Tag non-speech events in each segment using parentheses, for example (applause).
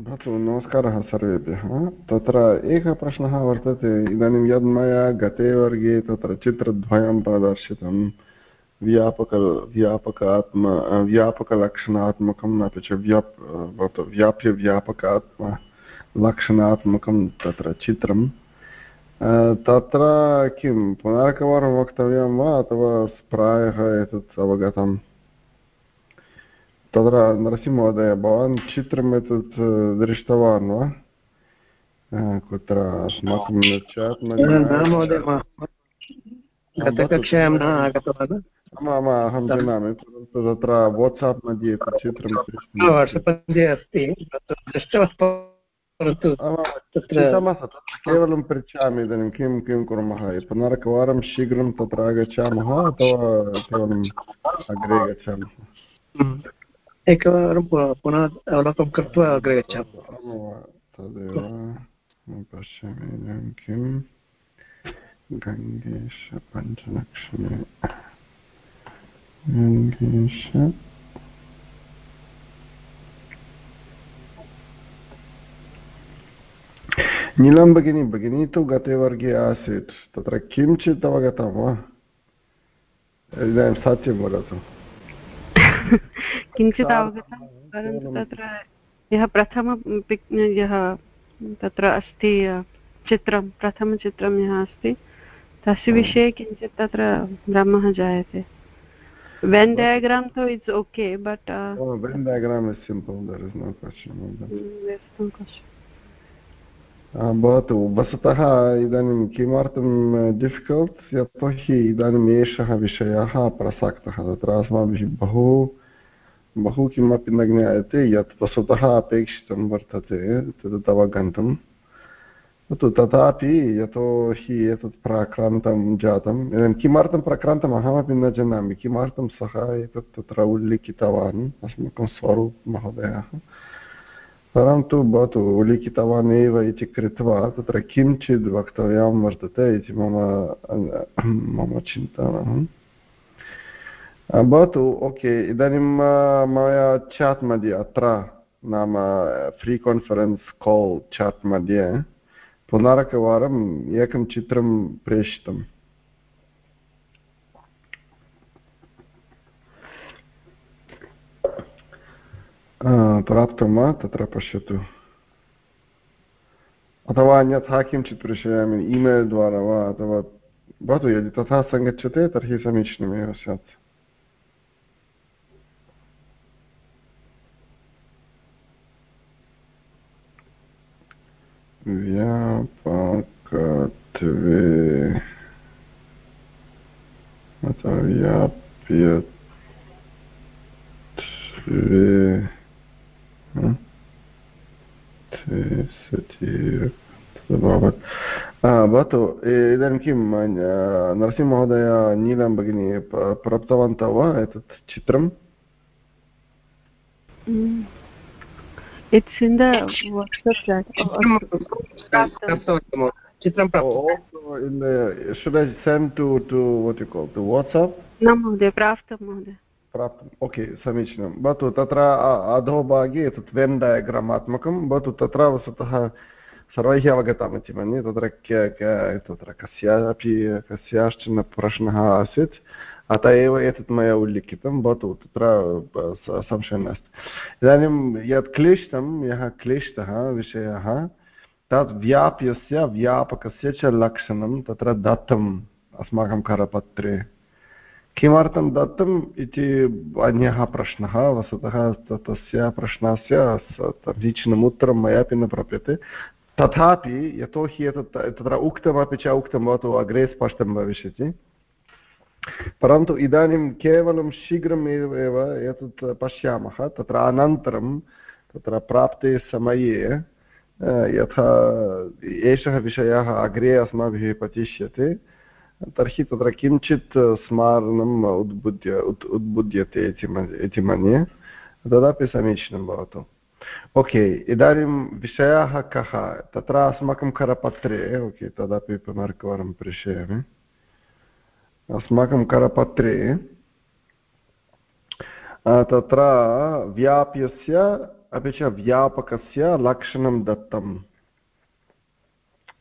भवतु नमस्कारः सर्वेभ्यः। तत्र एकः प्रश्नः वर्तते। इदानीं यद् मया गते वर्गे तत्र चित्रद्वयं प्रदर्शितं, व्यापक, व्यापकात्म, व्यापकलक्षणात्मकम्, अपि च व्याप्, भवतु व्याप्यव्यापकात्म लक्षणात्मकं तत्र चित्रं। तत्र किं, पुनरेकवारं वक्तव्यं वा अथवा प्रायः एतत् अवगतम्? तत्र नरसिंहमहोदय भवान् चित्रम् एतत् दृष्टवान् वा कुत्र अस्माकं चाट् गतकक्षायां न आगतवान् आमाम् अहं जानामि परन्तु तत्र वाट्साप् मध्ये चित्रं वाट्सप् मध्ये अस्ति परन्तु केवलं पृच्छामि इदानीं किं किं कुर्मः पुनरेकवारं शीघ्रं तत्र आगच्छामः अथवा केवलम् अग्रे गच्छामः। एकवारं पुनः अवलोकनं कृत्वा अग्रे गच्छामः। किं? गङ्गेश। पञ्चलक्षणे गङ्गेश भगिनी भगिनी तु गते वर्गे आसीत्। तत्र किञ्चित् अवगतं वा? इदानीं सत्यं वदतु। किञ्चित् अवगतं परन्तु तत्र यः प्रथम यः तत्र अस्ति चित्रं प्रथमचित्रं यः अस्ति तस्य विषये किञ्चित् तत्र भ्रमः जायते। वेन् डयाग्राम् तु it's okay but Venn diagram is simple there is no question भवतु वस्तुतः इदानीं किमर्थं डिफिकल्ट् यतोहि इदानीम् एषः विषयः प्रसक्तः तत्र अस्माभिः बहु बहु किमपि न ज्ञायते यत् वस्तुतः अपेक्षितं वर्तते, तद् अवगन्तुं तु तथापि यतोहि एतत् प्राक्रान्तं जातम्, इदानीं किमर्थं प्राक्रान्तम् अहमपि न जानामि, किमर्थं सः एतत् तत्र उल्लिखितवान्, अस्माकं स्वरूपमहोदयः परन्तु भवतु, उल्लिखितवान् एव इति कृत्वा तत्र किञ्चित् वक्तव्यं वर्तते इति मम मम चिन्तनम् भवतु ओके इदानीं मया चाट् मध्ये अत्र नाम फ्री कान्फरेन्स् काल् चाट् मध्ये पुनरेकवारम् एकं चित्रं प्रेषितम् प्राप्तं वा तत्र पश्यतु अथवा अन्यथा किञ्चित् प्रेषयामि ईमेल् द्वारा वा अथवा भवतु यदि तथा सङ्गच्छते तर्हि समीचीनमेव स्यात् भवतु इदानीं किं नरसिंहमहोदय नीलं भगिनी प्राप्तवन्तः वा एतत् चित्रम् प्राप्तम् ओके समीचीनं भवतु तत्र अधोभागे एतत् वेन् डयाग्रामात्मकं भवतु तत्र वस्तुतः सर्वैः अवगतम् इति मन्ये तत्र तत्र कस्यापि कस्याश्चन प्रश्नः आसीत् अत एव एतत् मया उल्लिखितं भवतु तत्र संशयः नास्ति इदानीं यत् क्लिष्टं यः क्लिष्टः विषयः तत् व्याप्यस्य व्यापकस्य च लक्षणं तत्र दत्तम् अस्माकं करपत्रे किमर्थं दत्तम् इति अन्यः प्रश्नः वस्तुतः तस्य प्रश्नस्य समीचीनम् उत्तरं मयापि न प्राप्यते तथापि यतोहि एतत् तत्र उक्तमपि च उक्तं भवतु अग्रे स्पष्टं भविष्यति परन्तु इदानीं केवलं शीघ्रम् एव एतत् पश्यामः तत्र अनन्तरं तत्र प्राप्ते समये यथा एषः विषयः अग्रे अस्माभिः पतिष्यते तर्हि तत्र किञ्चित् स्मारणम् उद्बुद्ध्य उद् उद्बुद्ध्यते इति मन्ये तदपि समीचीनं भवतु ओके, इदानीं विषयः कः? तत्र अस्माकं करपत्रे, ओके, तदपि पुनर्कवारं प्रेषयामि। अस्माकं करपत्रे तत्र व्याप्यस्य, अपि च व्यापकस्य लक्षणं दत्तम्।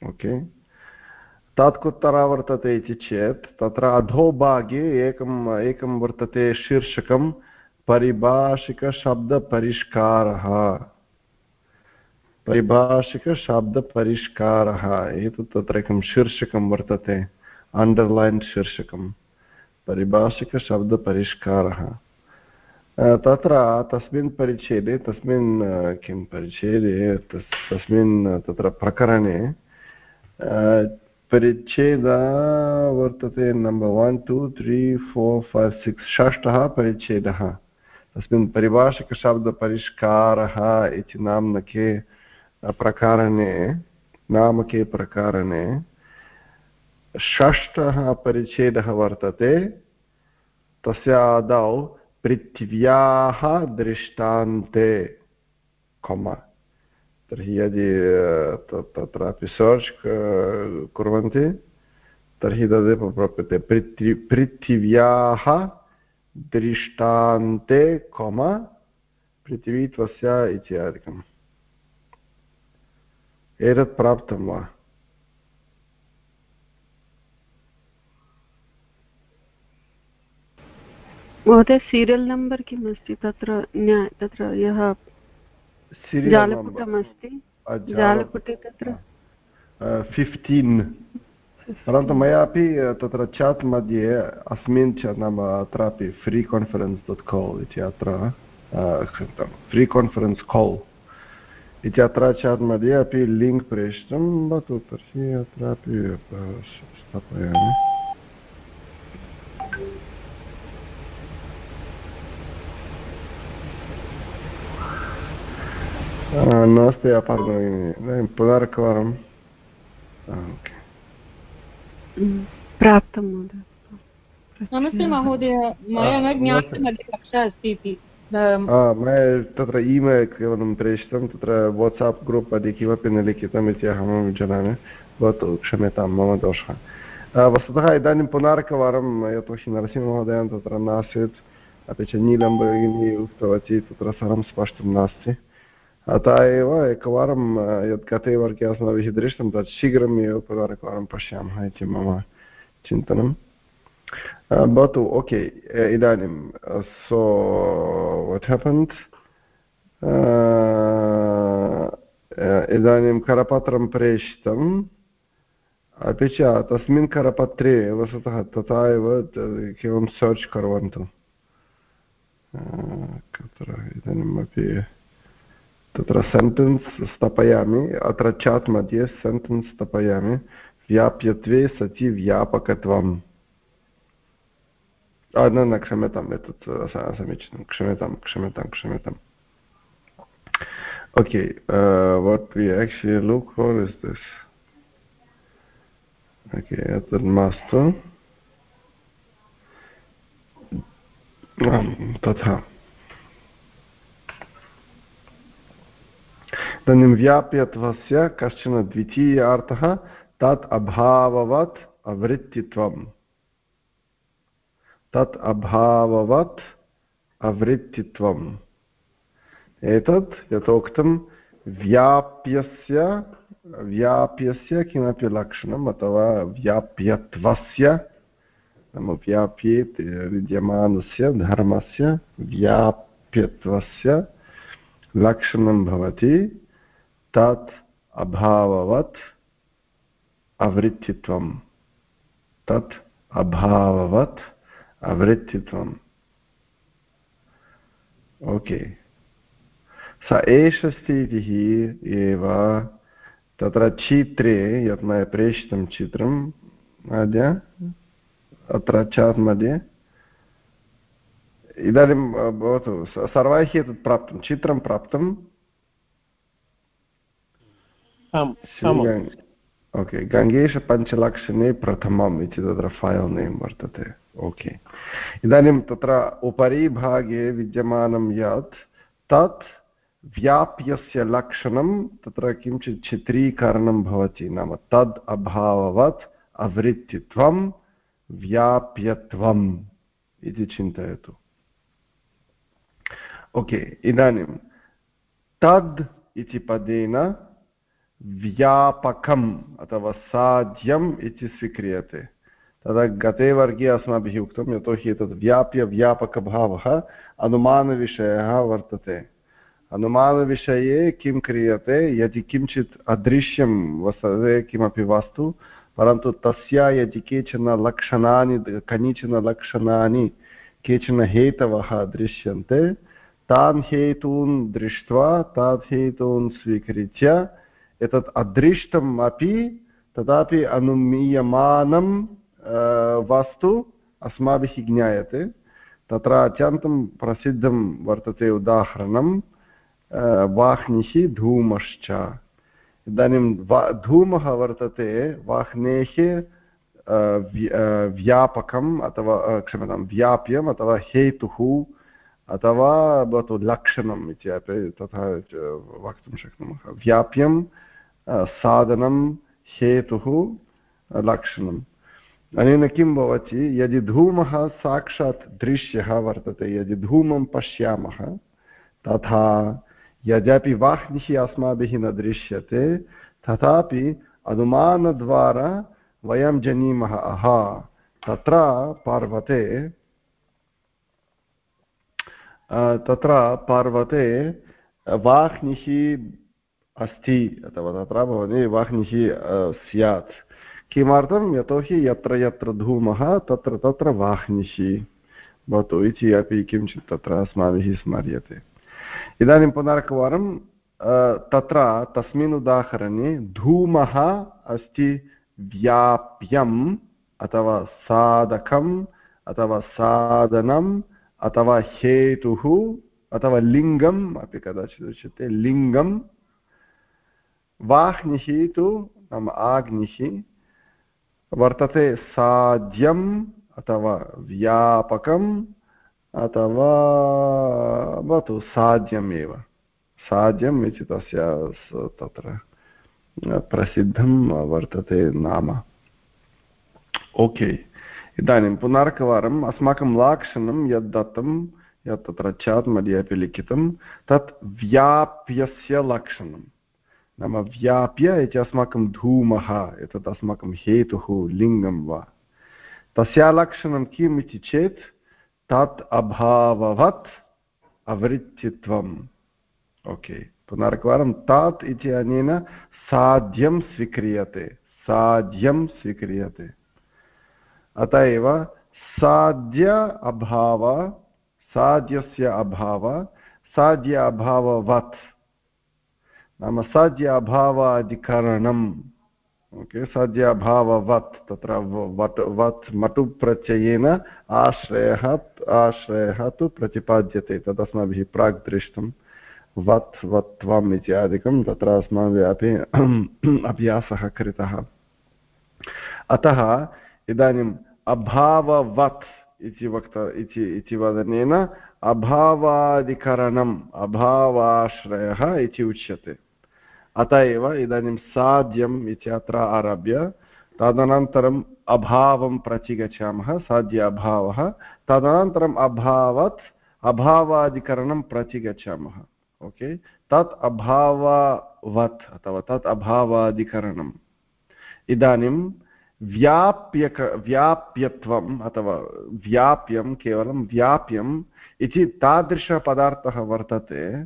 ओके। तत् कुत्र वर्तते इति चेत्, तत्र अधोभागे एकम्, एकं वर्तते शीर्षकं परिभाषिकशब्दपरिष्कारः परिभाषिकशब्दपरिष्कारः एतत् तत्र एकं शीर्षकं वर्तते अण्डर्लैन् शीर्षकं। परिभाषिकशब्दपरिष्कारः तत्र तस्मिन् परिच्छेदे, तस्मिन् किं परिच्छेदे तस्मिन् तत्र प्रकरणे परिच्छेद वर्तते number one two three four five six षष्ठः परिच्छेदः। तस्मिन् परिभाषिकशब्दपरिष्कारः इति नाम्नके प्रकारणे नामके प्रकारणे षष्ठः परिच्छेदः वर्तते तस्य आदौ पृथिव्याः दृष्टान्ते कम तर्हि यदि तत्रापि सर्च् कुर्वन्ति तर्हि तदेव प्राप्यते पृथ्वी पृथिव्याः दृष्टान्ते कम पृथिवीत्वस्य इत्यादिकम् एतत् प्राप्तं वा? महोदय सीरियल् नम्बर् किम् अस्ति तत्र तत्र यः जालपुटमस्ति? जालपुटे तत्र? फिफ्टीन् परन्तु मयापि तत्र चाट् मध्ये अस्मिन् च नाम अत्रापि फ्री कान्फरेन्स् डट् काल् इति अत्र फ्री कान्फरेन्स् काल् इति अत्र चाट् मध्ये अपि लिङ्क् प्रेषितं, भवतु तर्हि अत्रापि स्थापयामि। नास्ति अपार्टमेण्ट् पुनरेकवारं प्राप्तं नमस्ते महोदय। मया न ज्ञातं मध्ये कक्षा अस्ति इति। मया तत्र ईमेल् केवलं प्रेषितं तत्र वाट्साप् ग्रूप् मध्ये किमपि न लिखितम् इति अहं जानामि। भवतु क्षम्यतां मम दोषः। वस्तुतः इदानीं पुनरेकवारं यतोहि नरसिंहमहोदयः तत्र नासीत्। अपि च नीलं भगिनी उक्तवती तत्र सर्वं स्पष्टं नास्ति। अतः एव एकवारं यत् गते वर्गे अस्माभिः दृष्टं तत् शीघ्रम् एव पुनरेकवारं पश्यामः इति मम चिन्तनं भवतु ओके इदानीं सो वट् हेपन्स् इदानीं करपत्रं प्रेषितम् अपि च तस्मिन् करपत्रे वस्तुतः तथा एव केवलं सर्च् कुर्वन्तु कुत्र इदानीमपि तत्र सेण्टेन्स् स्थापयामि अत्र चाट् मध्ये सेण्टेन्स् स्थापयामि व्याप्यत्वे सचि व्यापकत्वम्। न न क्षम्यताम् एतत् समीचीनं क्षम्यतां क्षम्यतां क्षम्यताम्। Okay uh, what we actually look for is this okay मास्तु तथा। इदानीं व्याप्यत्वस्य कश्चन द्वितीयार्थः तत् अभाववत् अवृत्तित्वं तत् अभाववत् अवृत्तित्वम् एतत् यथोक्तं व्याप्यस्य व्याप्यस्य किमपि लक्षणम् अथवा व्याप्यत्वस्य नाम व्याप्ये विद्यमानस्य धर्मस्य व्याप्यत्वस्य लक्षणं भवति तत् अभाववत् अवृत्तित्वं तत् अभाववत् अवृत्तित्वम्। ओके। स एष स्थितिः एव तत्र चित्रे, यत् मया प्रेषितं चित्रम् अद्य अत्र चात् मध्ये, इदानीं भवतु सर्वैः एतत् प्राप्तं, चित्रं प्राप्तं ओके गङ्गेशपञ्चलक्षणे प्रथमम् इति तत्र फैल् नेम् वर्तते ओके इदानीं तत्र उपरि भागे विद्यमानं यत् तत् व्याप्यस्य लक्षणं तत्र किञ्चित् चित्रीकरणं भवति नाम तद् अभाववत् अवृत्तित्वं व्याप्यत्वम् इति चिन्तयतु। ओके इदानीं तद् इति पदेन व्यापकम्, अथवा साध्यम् इति स्वीक्रियते। तदा गते वर्गे अस्माभिः उक्तं, यतोहि एतत् व्याप्य व्यापकभावः अनुमानविषयः वर्तते। अनुमानविषये किं क्रियते, यदि किञ्चित् अदृश्यं वसते किमपि वस्तु, परन्तु तस्य यदि केचन लक्षणानि, कनिचन लक्षणानि, केचन हेतवः दृश्यन्ते, तान् हेतून् दृष्ट्वा, तान् हेतून् स्वीकृत्य एतत् अदृष्टम् अपि, तदापि अनुमीयमानं वस्तु अस्माभिः ज्ञायते। तत्र अत्यन्तं प्रसिद्धं वर्तते उदाहरणं वाह्निः धूमश्च। इदानीं वा, धूमः वर्तते वाह्नेः व्यापकम् अथवा क्षम्यतां, व्याप्यम् अथवा हेतुः अथवा भवतु लक्षणम् इत्यपि तथा वक्तुं शक्नुमः। व्याप्यं साधनं हेतुः लक्षणम्। अनेन किं भवति, यदि धूमः साक्षात् दृश्यः वर्तते, यदि धूमं पश्यामः, तथा यद्यपि वाह्निः अस्माभिः न दृश्यते, तथापि अनुमानद्वारा वयं जानीमः, अहा, तत्र पर्वते तत्र पर्वते वाह्निः अस्ति अथवा तत्र भवति वाह्निः स्यात्। किमर्थं? यतोहि यत्र यत्र धूमः, तत्र तत्र वाह्निः भवतु इति अपि किञ्चित् तत्र अस्माभिः स्मर्यते। इदानीं पुनरेकवारं तत्र तस्मिन् उदाहरणे धूमः अस्ति व्याप्यम् अथवा साधकम् अथवा साधनम् अथवा हेतुः अथवा लिङ्गम् अपि कदाचित् उच्यते। लिङ्गं वाह्निः तु नाम आग्निः वर्तते साध्यम् अथवा व्यापकम् अथवा भवतु साध्यमेव साध्यम् इति तस्य तत्र प्रसिद्धं वर्तते नाम। ओके। इदानीं पुनरेकवारम्, अस्माकं लाक्षणं यद् दत्तं, यत् तत्र चात् मध्ये अपि लिखितं, तत् व्याप्यस्य लक्षणं नाम व्याप्य इति अस्माकं धूमः एतत् अस्माकं हेतुः, लिङ्गं वा। तस्य लक्षणं किम् इति चेत्, तत् अभाववत् अवृत्तित्वम्। ओके पुनरेकवारं तत् इति अनेन साध्यं स्वीक्रियते साध्यं स्वीक्रियते। अत एव, साध्य अभाव, साध्यस्य अभाव, साध्य अभाववत्। नाम साध्य अभावाधिकरणं ओके सद्याभाववत् तत्र वट् वत् मटु प्रत्ययेन आश्रयः आश्रयः तु प्रतिपाद्यते, तदस्माभिः प्राक् दृष्टं वत् वत्वम् इत्यादिकं तत्र अस्माभिः अपि अभ्यासः कृतः। अतः इदानीम् अभाववत् इति वक्त इति इति वदनेन अभावादिकरणम् अभावाश्रयः इति उच्यते। अत एव इदानीं साध्यम् इत्यत्र आरभ्य तदनन्तरम् अभावं प्रति गच्छामः साध्य अभावः। तदनन्तरम् अभावात् अभावादिकरणं प्रति गच्छामः ओके? तत् अभाववत् अथवा तत् अभावादिकरणम् इदानीं व्याप्यक, व्याप्यत्वम् अथवा व्याप्यं, केवलं व्याप्यम् इति तादृशपदार्थः वर्तते।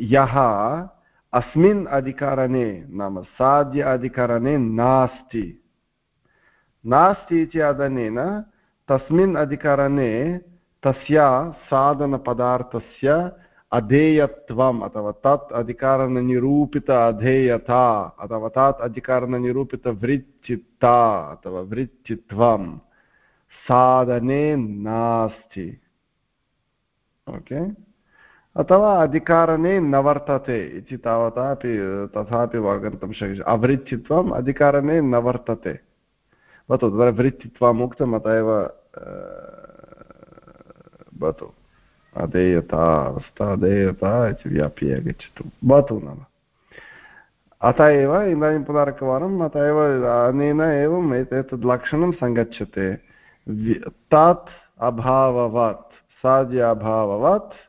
यः अस्मिन् अधिकरणे नाम साध्य अधिकरणे नास्ति नास्ति इति अदनेन तस्मिन् अधिकरणे तस्य साधनपदार्थस्य अधेयत्वम् अथवा तत् अधिकारणनिरूपित अधेयता अथवा तत् अधिकारणनिरूपितवृच्चित्ता अथवा वृच्चित्वं साधने नास्ति ओके okay? अथवा अधिकारणे न वर्तते इति तावता अपि तथापि अवगन्तुं शक्यते। अवृत्तित्वम् अधिकारणे न वर्तते। भवतु, तत्र वृत्तित्वम् उक्तम् अत एव भवतु। अधेयता अवस्था अधेयता इति व्याप्य आगच्छतु। भवतु नाम। अत एव इदानीं पुनरेकवारम् अत एव अनेन एवम् एतत् लक्षणं सङ्गच्छते। तत् अभाववत्, साध्य अभाववत्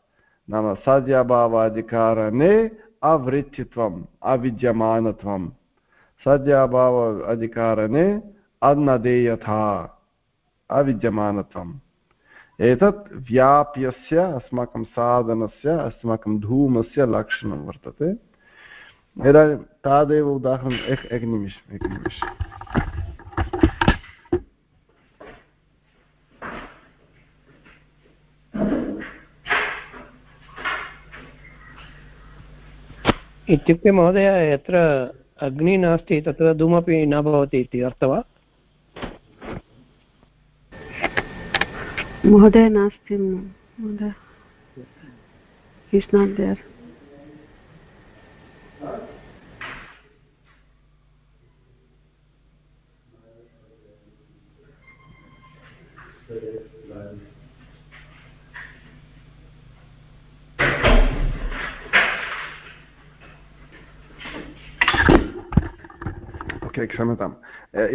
नाम सद्याभावाधिकारणे अवृत्तित्वम् अविद्यमानत्वं सद्याभाव अधिकारणे अन्नदेयथा अविद्यमानत्वम्। एतत् व्याप्यस्य, अस्माकं साधनस्य, अस्माकं धूमस्य लक्षणं वर्तते। इदानीं तादेव उदाहरणम् एक एकनिमिषम् एकनिमिषम् इत्युक्ते महोदय, यत्र अग्निः नास्ति, तत्र धूमपि न भवति इति अर्थः वा? महोदय, नास्ति not there. ओके क्षम्यताम्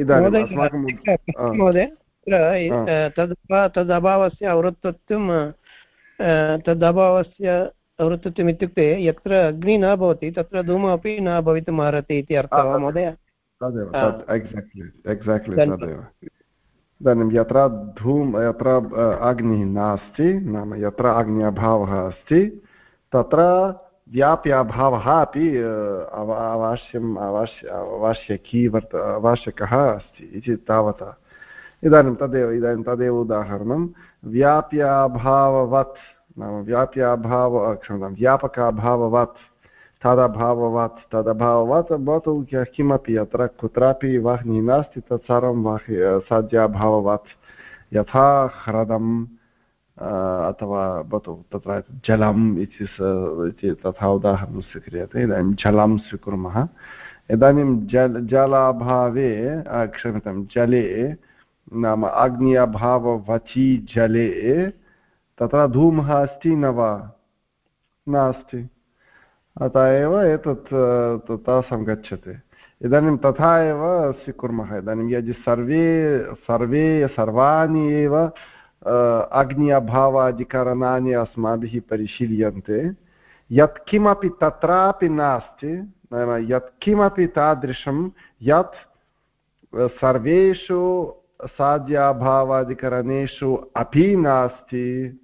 इदानीम् अस्माकं महोदय तद् तदभावस्य अवृत्तत्वं तदभावस्य अवृत्तत्वम् इत्युक्ते यत्र अग्निः न भवति तत्र धूमः अपि न भवितुम् अर्हति इति अर्थः वा महोदय? तदेव एक्साक्ट्लि एक्साक्ट्लि तदेव। इदानीं यत्र धूम यत्र अग्निः नास्ति नाम यत्र अग्नि अभावः अस्ति तत्र व्याप्याभावः अपि अवश्यम् अवश्य आवश्यकी वर्त आवश्यकः अस्ति इति तावता। इदानीं तदेव इदानीं तदेव उदाहरणं। व्याप्याभाववत् नाम व्याप्याभाव क्षम्यतां व्यापकाभाववत् तदभाववत् तदभाववत् भवतु किमपि अत्र कुत्रापि वाहिनी नास्ति तत्सर्वं वाहि साध्याभाववत् यथा ह्रदम् अथवा भवतु तत्र जलम् इति तथा उदाहरणं स्वीक्रियते। इदानीं जलं स्वीकुर्मः। इदानीं जल, जलाभावे क्षम्यतां, जले, नाम अग्नि अभाववचि जले, तत्र धूमः अस्ति न वा? नास्ति। अतः एव एतत् तासां गच्छति। इदानीं तथा एव स्वीकुर्मः। इदानीं यदि सर्वे सर्वे, सर्वाणि एव अग्नि अभावादिकरणानि अस्माभिः परिशील्यन्ते यत्किमपि तत्रापि नास्ति नाम यत्किमपि तादृशं यत् सर्वेषु साध्याभावादिकरणेषु अपि नास्ति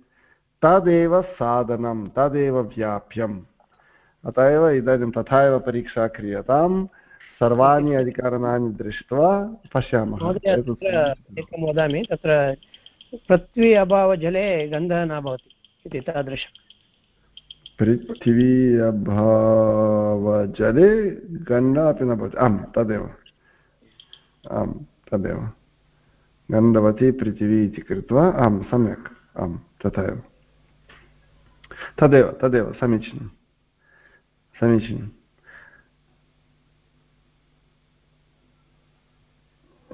तदेव साधनं तदेव व्याप्यम् अत एव इदानीं तथा एव परीक्षा क्रियतां सर्वाणि अधिकरणानि दृष्ट्वा पश्यामः एकं वदामि तत्र पृथ्वी अभावजले गन्धः न भवति इति तादृशम् पृथिवी अभावजले गन्धः अपि न भवति। आम्, तदेव। आम्, तदेव। गन्धवती पृथिवी इति कृत्वा आं सम्यक्। आं तथा एव तदेव तदेव, समीचीनं। समीचीनम्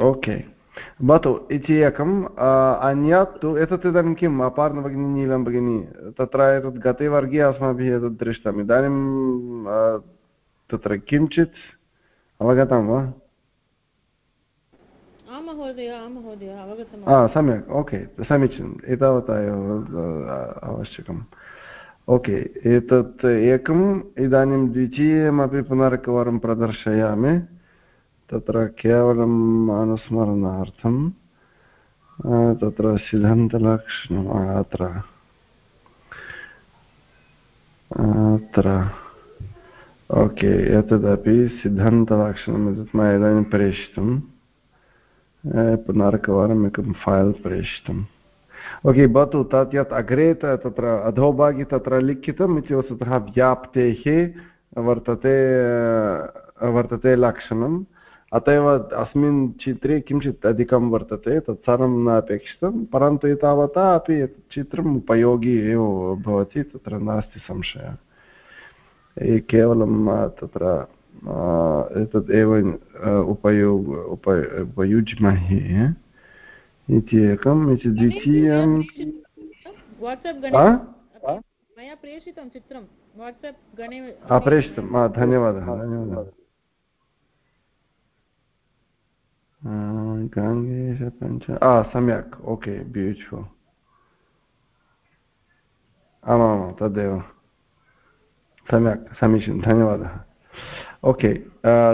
ओके। भवतु इति एकम् अन्यत् तु एतत् इदानीं किम् अपार्णभगिनी नीलं भगिनी तत्र एतत् गते वर्गे अस्माभिः एतत् दृष्टम् इदानीं तत्र किञ्चित् अवगतं वा सम्यक् ओके समीचीनम् एतावता एव आवश्यकम् ओके एतत् एकम् इदानीं द्वितीयमपि पुनरेकवारं प्रदर्शयामि तत्र केवलम् अनुस्मरणार्थं तत्र सिद्धान्तलक्षणम् अत्र अत्र ओके, एतदपि सिद्धान्तलक्षणम् एतत् मया इदानीं प्रेषितं पुनरेकवारम् एकं फैल् प्रेषितम्। ओके, भवतु तत् यत् अग्रे तत्र अधोभागे तत्र लिखितम् इति वस्तुतः व्याप्तेः वर्तते वर्तते लक्षणम्। अत एव अस्मिन् चित्रे किञ्चित् अधिकं वर्तते तत्सर्वं न अपेक्षितं परन्तु एतावता अपि चित्रम् उपयोगी एव भवति तत्र नास्ति संशयः केवलं तत्र एतत् एव उपयोग उप उपयुज्महे इति एकम् इति द्वितीयं मया प्रेषितं चित्रं वाट्सप् गणे प्रेषितं धन्यवादः. धन्यवादः गाङ्गेशपञ्च सम्यक्। ओके ब्यूटिफुल् आमामां तदेव। सम्यक्, समीचीनं, धन्यवादः। ओके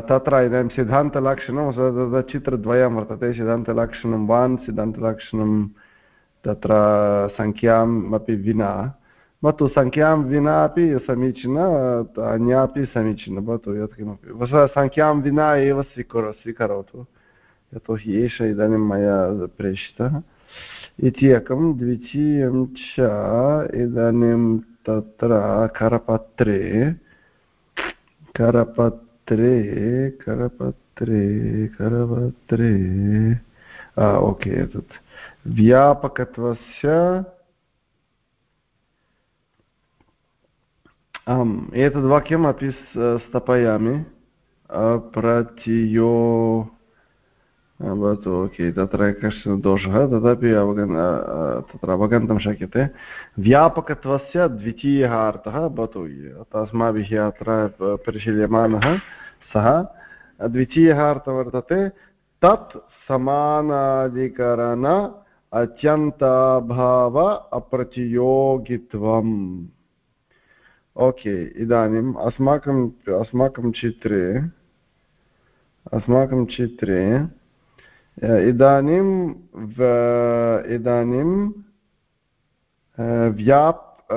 तत्र इदानीं सिद्धान्तलक्षणं तत्र चित्रद्वयं वर्तते। सिद्धान्तलक्षणं वान्, सिद्धान्तलक्षणं तत्र सङ्ख्याम् अपि विना। भवतु सङ्ख्यां विना अपि समीचीना, अन्यापि समीचीना भवतु, यत्किमपि। सङ्ख्यां विना एव स्वीकुर, स्वीकरोतु। यतोहि एष इदानीं मया प्रेषितः इति एकं द्वितीयं च इदानीं तत्र करपत्रे करपत्रे करपत्रे करपत्रे ओके एतत् व्यापकत्वस्य आम् एतद् वाक्यम् अपि स्थापयामि अप्रतियो भवतु ओके तत्र कश्चन दोषः तदपि अवगन् तत्र अवगन्तुं शक्यते व्यापकत्वस्य द्वितीयः अर्थः भवतु अस्माभिः अत्र परिशील्यमानः सः द्वितीयः अर्थः वर्तते तत् समानाधिकरण अत्यन्ताभाव अप्रतियोगित्वम् ओके इदानीम् अस्माकम् अस्माकं चित्रे अस्माकं चित्रे इदानीं इदानीं व्याप्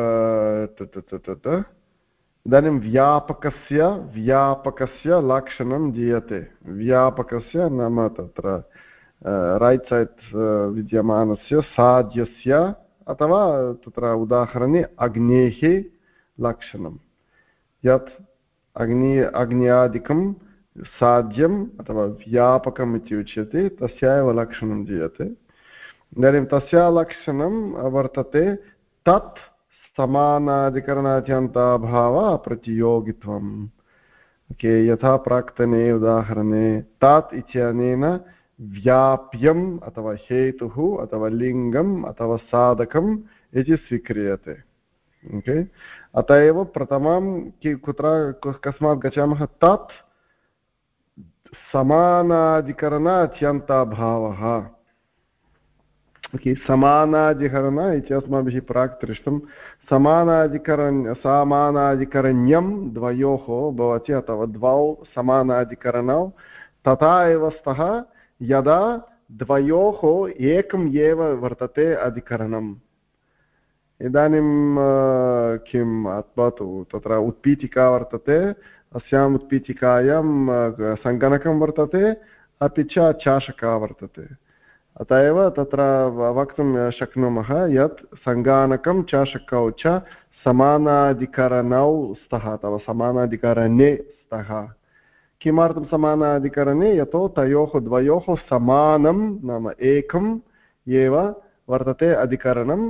इदानीं व्यापकस्य व्यापकस्य लक्षणं दीयते व्यापकस्य नाम तत्र रैट् सैड् विद्यमानस्य साध्यस्य अथवा तत्र उदाहरणे अग्नेः लक्षणं यत् अग्नि अग्न्यादिकं साध्यम् अथवा व्यापकम् इति उच्यते, तस्य एव लक्षणं दीयते। इदानीं तस्य लक्षणं वर्तते तत् समानाधिकरणात्यन्ताभाव प्रतियोगित्वम्। ओके, यथा प्राक्तने उदाहरणे, तात् इत्यनेन व्याप्यम् अथवा हेतुः अथवा लिङ्गम् अथवा साधकम् इति स्वीक्रियते। ओके, अत एव प्रथमं कुत्र कस्मात् गच्छामः, तत् समानाधिकरण अत्यन्ताभावः ओके, समानाधिकरण इति अस्माभिः प्राक् दृष्टं, समानाधिकरण्, समानाधिकरण्यं द्वयोः भवति, अथवा द्वौ समानाधिकरणौ, तथा एव स्तः यदा द्वयोः एकम् एव वर्तते अधिकरणम् इदानीं किम् भवतु तत्र उत्पीठिका वर्तते अस्याम् उत्पीठिकायां सङ्गणकं वर्तते, अपि च चाषका वर्तते। अत एव तत्र वक्तुं शक्नुमः यत् सङ्गणकं चाषकौ च समानाधिकरणौ स्तः अथवा समानाधिकरणे स्तः। किमर्थं समानाधिकरणे? यतो तयोः द्वयोः समानं नाम एकम् एव वर्तते अधिकरणं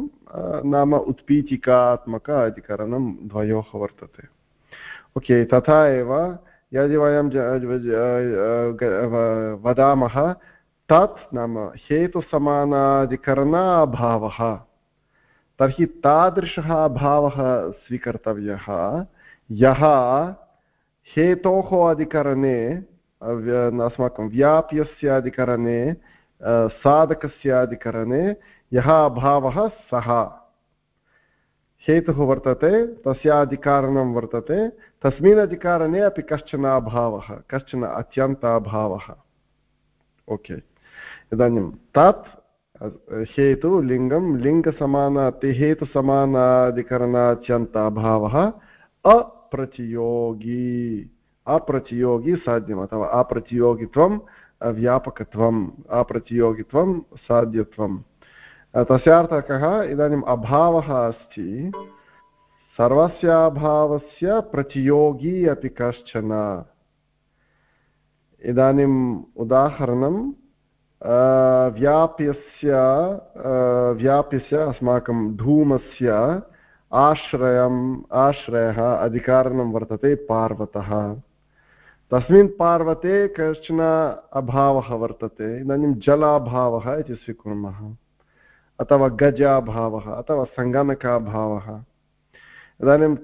नाम उत्पीठिकात्मक अधिकरणं द्वयोः वर्तते। ओके, तथा एव, यदि वयं वदामः, तत् नाम हेतुसमानाधिकरणाभावः। तर्हि तादृशः अभावः स्वीकर्तव्यः, यः हेतोः अधिकरणे अस्माकं व्याप्यस्य अधिकरणे साधकस्य अधिकरणे, यः अभावः सः। हेतुः वर्तते तस्य अधिकारणं वर्तते तस्मिन् अधिकारणे अपि कश्चन अभावः कश्चन अत्यन्ताभावः ओके इदानीं तत् हेतु लिङ्गं लिङ्गसमान हेतुसमानाधिकरणात्यन्ताभावः अप्रतियोगी अप्रतियोगी साध्यम् अथवा अप्रतियोगित्वं व्यापकत्वम् अप्रतियोगित्वं साध्यत्वं तस्यार्थः कः इदानीम् अभावः अस्ति सर्वस्याभावस्य प्रतियोगी अपि कश्चन। इदानीम् उदाहरणं व्याप्यस्य व्याप्यस्य अस्माकं धूमस्य आश्रयम्, आश्रयः अधिकारणं वर्तते पार्वतः। तस्मिन् पार्वते कश्चन अभावः वर्तते, इदानीं जलाभावः इति स्वीकुर्मः, अथवा गजाभावः, अथवा सङ्गणकाभावः। इदानीं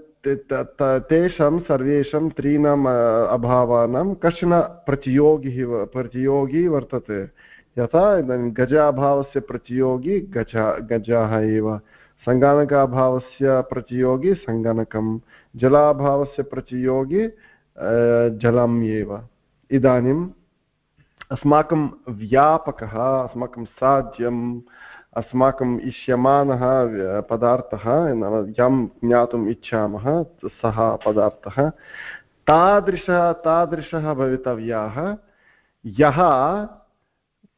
तेषां सर्वेषां त्रीणाम् अभावानां कश्चन प्रतियोगी प्रतियोगी वर्तते। यथा इदानीं गजाभावस्य प्रतियोगी, गजा, गजाः एव। सङ्गणकाभावस्य प्रतियोगी, सङ्गणकं। जलाभावस्य प्रतियोगी जलम् एव। इदानीम् अस्माकं व्यापकः, अस्माकं साध्यम् अस्माकम् इष्यमानः पदार्थः यं ज्ञातुम् इच्छामः, सः पदार्थः। तादृशः तादृशः भवितव्यः। यः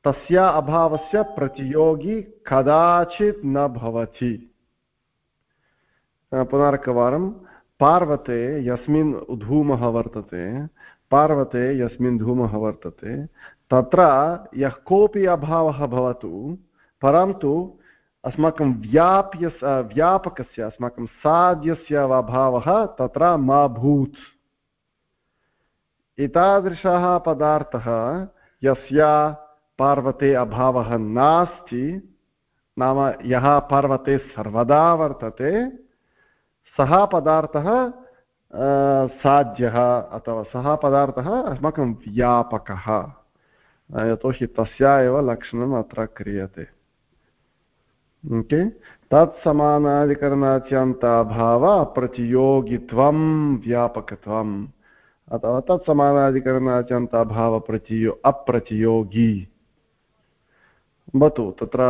तस्य अभावस्य प्रतियोगी कदाचित् न भवति। पुनरेकवारं, पार्वते यस्मिन् धूमः वर्तते, पार्वते यस्मिन् धूमः वर्तते, तत्र यः कोऽपि अभावः भवतु परन्तु अस्माकं व्याप्य व्यापकस्य, अस्माकं साध्यस्य अभावः तत्र मा भूत्। एतादृशः पदार्थः यस्य पार्वते अभावः नास्ति, नाम यः पर्वते सर्वदा वर्तते, सः पदार्थः साध्यः अथवा सः पदार्थः अस्माकं व्यापकः। यतोहि तस्या एव लक्षणम् अत्र क्रियते। ओके? तत्समानाधिकरणात्यन्ताभाव प्रतियोगित्वं, व्यापकत्वम्। अथवा तत्समानाधिकरणात्यन्ताभावप्रतियो अप्रतियोगी। भवतु, तत्र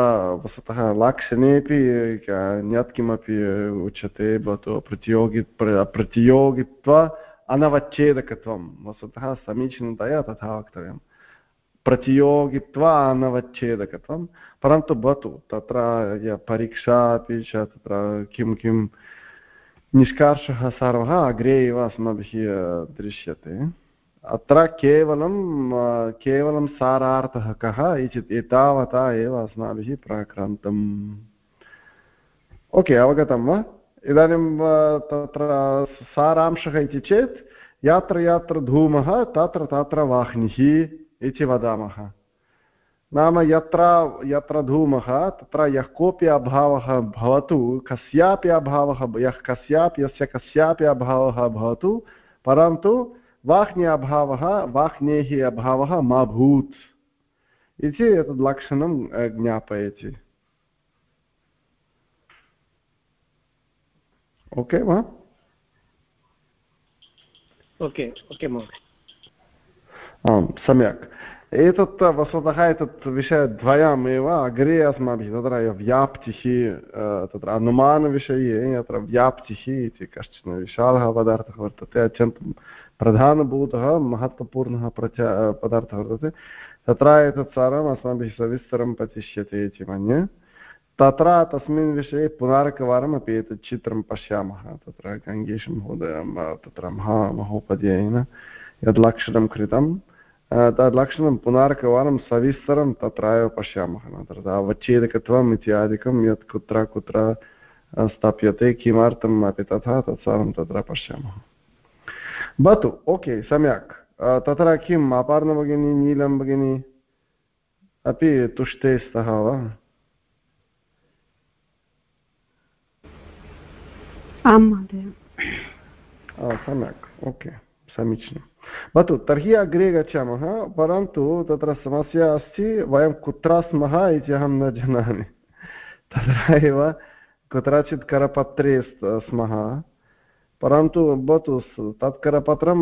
वस्तुतः लाक्षणेपि अन्यत् किमपि उच्यते। भवतु, प्रतियोगि प्रतियोगित्व अनवच्छेदकत्वं। वस्तुतः समीचीनतया तथा वक्तव्यं प्रतियोगित्व अनवच्छेदकत्वं परन्तु भवतु, तत्र परीक्षा अपि च तत्र किं किं निष्कर्षः सर्वः अग्रे एव अस्माभिः दृश्यते। अत्र केवलं केवलं सारार्थः कः इति एतावता एव अस्माभिः प्राक्रान्तम्। ओके, अवगतं वा? इदानीं तत्र सारांशः इति चेत् यत्र यत्र धूमः तत्र तत्र वाह्निः। इति वदामः नाम यत्र यत्र धूमः, तत्र यः कोऽपि अभावः भवतु, कस्यापि अभावः, यः कस्यापि, यस्य कस्यापि अभावः भवतु, परन्तु वाह्नि अभावः, वाह्नेः अभावः मा भूत्। इति एतद् लक्षणं ज्ञापयति। ओके वा? ओके ओके महोदय। आम्, सम्यक्। एतत् वस्तुतः एतत् विषयद्वयमेव अग्रे अस्माभिः तत्र व्याप्तिः तत्र अनुमानविषये अत्र व्याप्तिः इति कश्चन विशालः पदार्थः वर्तते, अत्यन्तं प्रधानभूतः, महत्त्वपूर्णः प्रच, पदार्थः वर्तते। तत्र एतत् सर्वम् अस्माभिः सविस्तरं पतिष्यते इति मन्ये। तत्र तस्मिन् विषये पुनरेकवारमपि एतत् चित्रं पश्यामः। तत्र गङ्गेश महोदय तत्र महा यद् लक्षणं कृतं तद् लक्षणं पुनरेकवारं सविस्तरं तत्र एव पश्यामः तत्र अवच्छेदकत्वम् इत्यादिकं यत् कुत्र कुत्र स्थाप्यते किमर्थम् अपि तथा तत्सर्वं तत्र पश्यामः भवतु ओके सम्यक् तत्र किम् अपार्णभगिनी नीलं भगिनी अपि तुष्टे स्तः वा आं महोदय सम्यक् ओके समीचीनं भवतु तर्हि अग्रे गच्छामः परन्तु तत्र समस्या अस्ति वयं कुत्र स्मः इति अहं न जानामि तत्र एव कुत्रचित् करपत्रे स्मः परन्तु भवतु तत् करपत्रं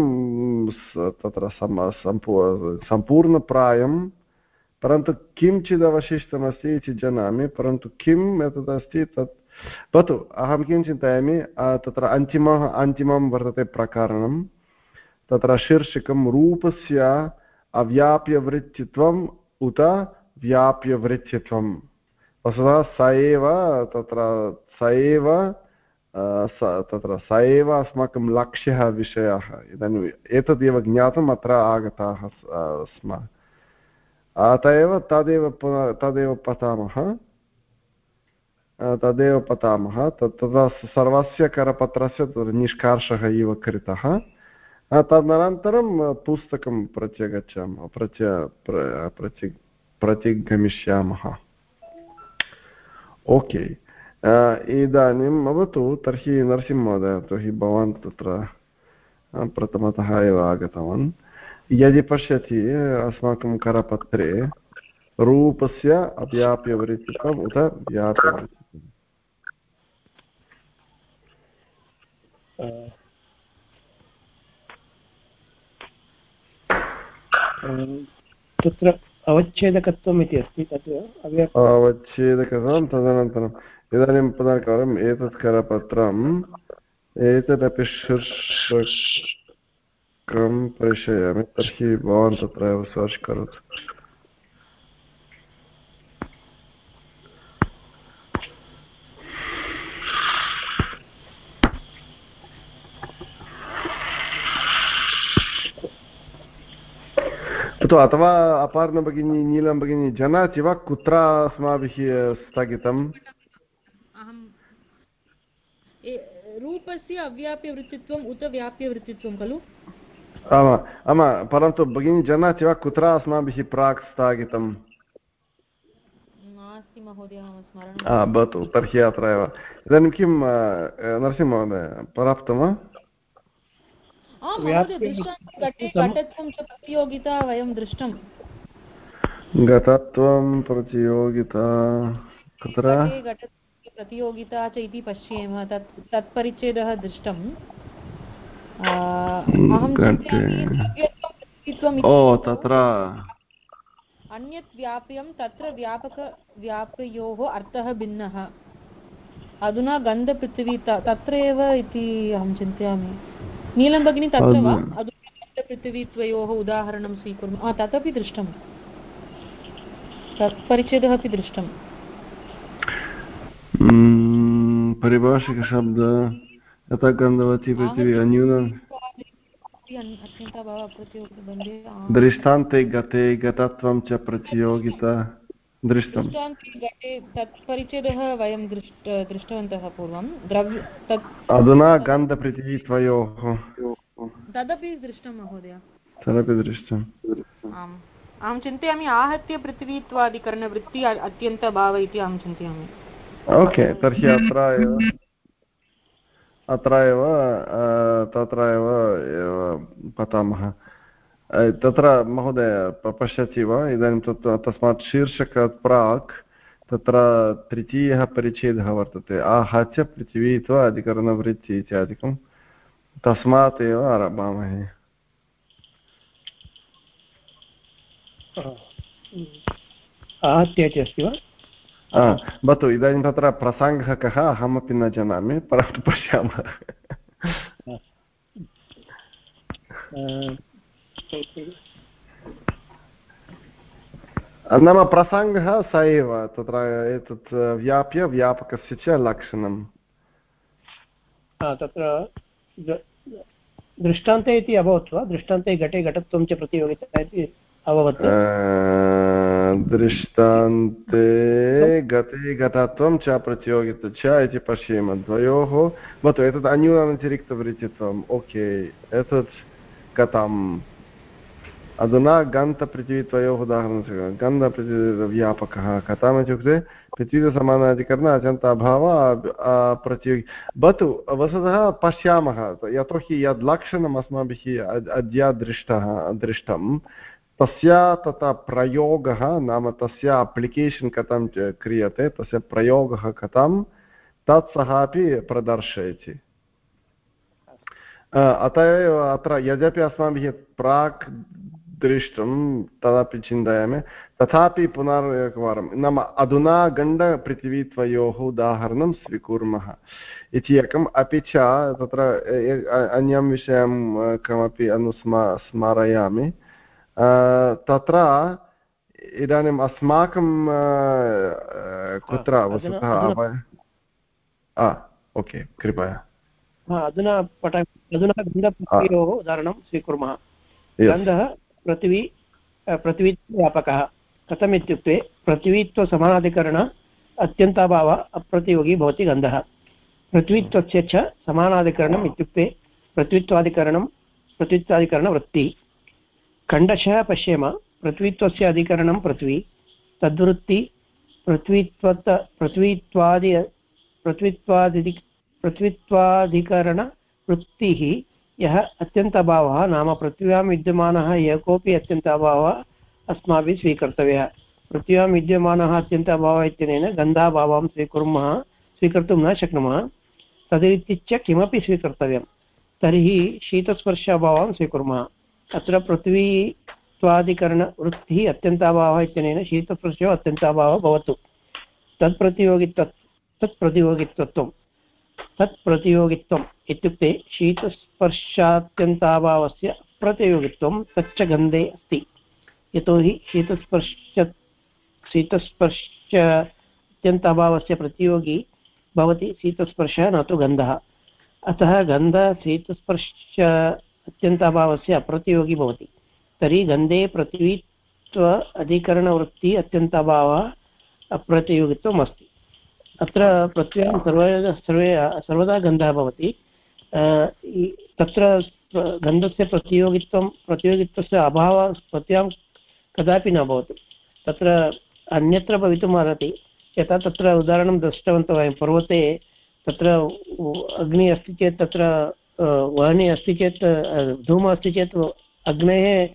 तत्र सम्पूर्णप्रायं परन्तु किञ्चित् अवशिष्टमस्ति इति जानामि परन्तु किम् एतदस्ति तत् भवतु अहं किं चिन्तयामि तत्र अन्तिमः अन्तिमं वर्तते प्रकरणं तत्र शीर्षकं रूपस्य अव्याप्यवृत्तित्वम् उत व्याप्यवृत्तित्वं वस्तुतः स एव तत्र स एव तत्र स एव अस्माकं लक्ष्यः विषयः। इदानीम् एतदेव ज्ञातुम् अत्र आगताः स्म। अत एव तदेव तदेव पठामः तदेव पठामः तत्, तदा सर्वस्य करपत्रस्य निष्कर्षः इव कृतः। तदनन्तरं पुस्तकं प्रत्यगच्छामः, प्रत्य प्रति प्रतिगमिष्यामः ओके इदानीं भवतु तर्हि नरसिंहमहोदय यतोहि भवान् तत्र प्रथमतः एव आगतवान्। यदि पश्यति, अस्माकं करपत्रे रूपस्य अव्याप्यवृत्तिकम् उत व्याप्यवृत्तिकम्। तत्र अवच्छेदकत्वम् इति अस्ति, तत् अवच्छेदकत्वं तदनन्तरम् इदानीं पुनर्कारम् एतत् करपत्रम् एतदपि शीर्षकं प्रेषयामि तर्हि भवान् तत्र एव सर्च् करोतु। तु अथवा अपार्न भगिनी नीलं भगिनी जानाति वा कुत्र अस्माभिः स्थगितम् रूपस्य अव्याप्यवृत्तित्वम् उत व्याप्यवृत्तित्वं खलु आमा आमा परन्तु भगिनी जानाति वा कुत्र अस्माभिः प्राक् महोदय भवतु तर्हि अत्र एव इदानीं किं नरसिंहमहोदय पर्याप्तं वा प्रतियोगिता वयं दृष्टं। घटत्वं प्रतियोगिता कुत्र? प्रतियोगिता च इति पश्येम तत् तत्परिच्छेदः दृष्टम् ओ तत्र। अन्यत् व्याप्यं तत्र व्यापकव्यापयोः अर्थः भिन्नः। अधुना गन्धपृथिवी तत्र एव इति अहं चिन्तयामि। नीलं भगिनी तत्र वा अधुना पृथिवीत्वयोः उदाहरणं स्वीकुर्मः। तदपि दृष्टं। परिच्छेदः अपि दृष्टम् परिभाषिकशब्द यथा गन्धवती पृथिवी अन्यून दृष्टान्ते गते गतत्वं च प्रतियोगिता। दृष्टं तत् परिच्छेदः वयं दृष्ट दृष्टवन्तः पूर्वं। द्रव्य तत् अधुना गन्धपृथिवीत्वयोः तदपि दृष्टं महोदय। तदपि दृष्टम्। आम्। अहं चिन्तयामि आहत्य पृथिवीत्वादिकरणवृत्ति अत्यन्तभाव इति अहं चिन्तयामि। ओके तर्हि अत्र एव अत्र एव तत्र एव पठामः। तत्र महोदय पश्यति वा? इदानीं तत् तस्मात् शीर्षकात् प्राक् तत्र तृतीयः परिच्छेदः वर्तते। आहत्य पृथिवी अथवा अधिकरणवृत्ति इत्यादिकं तस्मात् एव आरभामहे। आहत्य इति अस्ति वा? भवतु इदानीं तत्र प्रसङ्गः कः? अहमपि न जानामि परन्तु पश्यामः। नाम प्रसङ्गः स एव तत्र एतत् व्याप्य व्यापकस्य च लक्षणं तत्र दृष्टान्ते इति अभवत् वा दृष्टान्ते घटे घटत्वं च प्रतियोगिता इति अभवत् दृष्टान्ते गते घटत्वं च प्रतियोगिता च इति पश्येम द्वयोः भवतु एतत् अन्यूनातिरिक्तपरिचित्वम् ओके एतत् कथम् अधुना गन्धपृथिवीत्वयोः उदाहरणं गन्धपृथिवीव्यापकः कथम् इत्युक्ते पृथ्वीसमानाधिकरण अत्यन्त अभाव प्रतियोगि भवतु वस्तुतः पश्यामः यतोहि यद् लक्षणम् अस्माभिः अद्य दृष्टः दृष्टं तस्य तथा प्रयोगः नाम तस्य अप्लिकेशन् कथं क्रियते तस्य प्रयोगः कथं तत् सः अपि प्रदर्शयति अत एव अत्र यद्यपि अस्माभिः प्राक् दृष्टं तदपि चिन्तयामि। तथापि पुनरेकवारं नाम अधुना गण्डपृथिवीत्वयोः उदाहरणं स्वीकुर्मः। इति एकम् अपि च तत्र अन्यं विषयं कमपि अनुस्मा स्मारयामि। तत्र इदानीम् अस्माकं कुत्र वस्तुतः ओके कृपया। अधुना पठ अधुना गन्धपृथिव्योः उदाहरणं स्वीकुर्मः। गन्धः पृथिवी पृथिवीव्यापकः। कथम् इत्युक्ते, पृथिवीत्वसमानाधिकरण अत्यन्ताभावः अप्रतियोगी भवति गन्धः। पृथ्वीत्वस्य च समानाधिकरणम् इत्युक्ते, पृथ्वीत्वाधिकरणं, पृथ्वीत्वाधिकरणवृत्तिः। खण्डशः पश्येम, पृथ्वीत्वस्य अधिकरणं पृथ्वी, तद्वृत्ति पृथ्वीत्वत, पृथ्वीत्वादि पृथ्वीत्वादि पृथ्वीत्वाधिकरणवृत्तिः यः अत्यन्तभावः नाम पृथिव्यां विद्यमानः यः कोऽपि अत्यन्ताभावः अस्माभिः स्वीकर्तव्यः। पृथिव्यां विद्यमानः अत्यन्ताभावः इत्यनेन गन्धाभावं स्वीकुर्मः, स्वीकर्तुं न शक्नुमः। तदित्युच्य किमपि स्वीकर्तव्यं, तर्हि शीतस्पर्श अभावं स्वीकुर्मः। अत्र पृथ्वीत्वादिकरणवृत्तिः अत्यन्ताभावः इत्यनेन शीतस्पर्शो अत्यन्ताभावः भवतु। तत्प्रतियोगित्व तत्प्रतियोगित्वत्वं तत्प्रतियोगित्वम् इत्युक्ते शीतस्पर्शात्यन्ताभावस्य प्रतियोगित्वं तच्च गन्धे अस्ति। यतोहि शीतस्पर्श शीतस्पर्श अत्यन्त अभावस्य प्रतियोगी भवति शीतस्पर्शः न तु गन्धः। अतः गन्ध शीतस्पर्श अत्यन्त अभावस्य अप्रतियोगी भवति। तर्हि गन्धे पृथ्वीत्व अधिकरणवृत्तिः अत्यन्त अभावः अप्रतियोगित्वम् अस्ति। अत्र पृथ्व्यां सर्व सर्वे सर्वदा गन्धः भवति। तत्र गन्धस्य प्रतियोगित्वं प्रतियोगित्वस्य अभावः पृथ्व्यां कदापि न भवति। तत्र अन्यत्र भवितुम् अर्हति। यथा तत्र उदाहरणं दृष्टवन्तः वयं, पर्वते तत्र अग्निः अस्ति चेत् तत्र वह्नि अस्ति चेत् धूमः अस्ति चेत् अग्नेः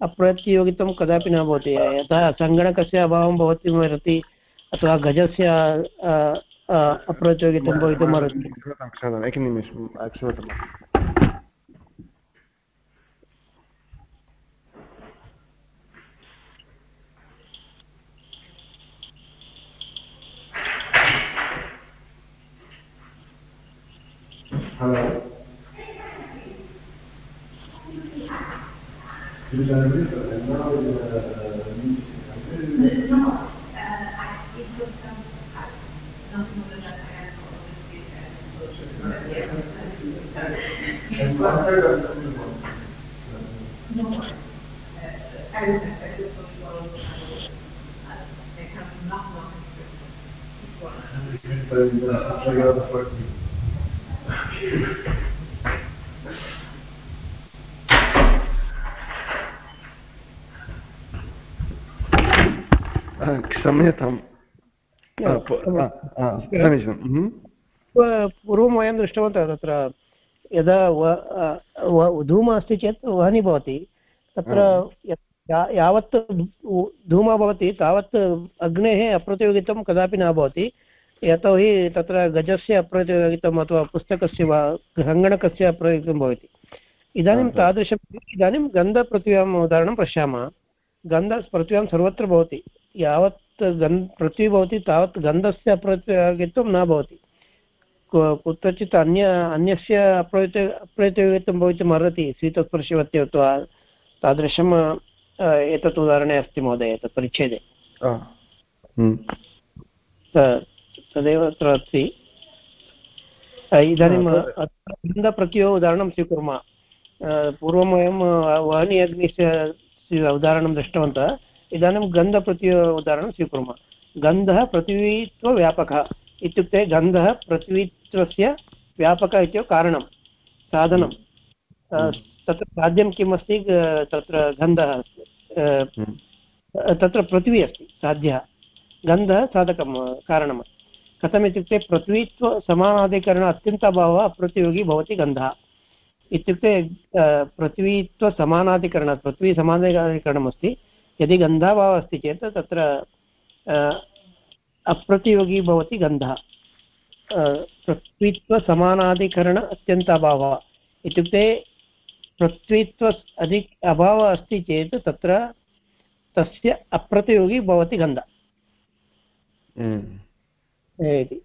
अप्रतियोगित्वं कदापि न भवति। यथा सङ्गणकस्य अभावं भवति अथवा गजस्य अप्रतियोगित्वं भवितुम् अर्हति एकनिमिषं Hello. क्षम्यताम् समीचीनं पूर्वं वयं दृष्टवन्तः तत्र यदा धूमः अस्ति चेत् वह्नि भवति। तत्र यावत् धूमः भवति तावत् अग्नेः अप्रतियोगित्वं कदापि न भवति। यतोहि तत्र गजस्य अप्रतियोगित्वम् अथवा पुस्तकस्य वा सङ्गणकस्य अप्रयोगितं भवति। इदानीं तादृशम् इदानीं गन्धपृथिव्याम् उदाहरणं पश्यामः। गन्धपृथिव्यां सर्वत्र भवति। यावत् गन् पृथ्वी भवति तावत् गन्धस्य अप्रतियोगित्वं न भवति। कुत्रचित् अन्य अन्यस्य अप्रति अप्रतियोगित्वं भवितुम् अर्हति शीतस्पर्शवत्यौ तादृशम् एतत् उदाहरणे अस्ति महोदय एतत् परिच्छेदे। तदेव अत्र अस्ति। इदानीं गन्धप्रत्यो उदाहरणं स्वीकुर्मः। पूर्वं वयं वह्नि अग्निस्य उदाहरणं दृष्टवन्तः। इदानीं गन्धप्रत्यो उदाहरणं स्वीकुर्मः। गन्धः पृथिवीत्वव्यापकः। इत्युक्ते गन्धः पृथिवीत्वस्य व्यापकः इत्येव कारणं साधनं। तत्र साध्यं किम् अस्ति तत्र गन्धः अस्ति। तत्र पृथिवी अस्ति साध्यः। गन्धः साधकं कारणम्। कथमित्युक्ते पृथ्वीत्वसमानाधिकरण अत्यन्ताभावः अप्रतियोगी भवति गन्धः। इत्युक्ते पृथ्वीत्वसमानाधिकरणात् पृथ्वी समानाधिकरणमस्ति यदि गन्धाभावः अस्ति चेत् तत्र अप्रतियोगी भवति गन्धः। पृथ्वीत्वसमानाधिकरण अत्यन्ताभावः इत्युक्ते पृथ्वीत्व अधिक अभावः अस्ति चेत् तत्र तस्य अप्रतियोगी भवति गन्धः। इति।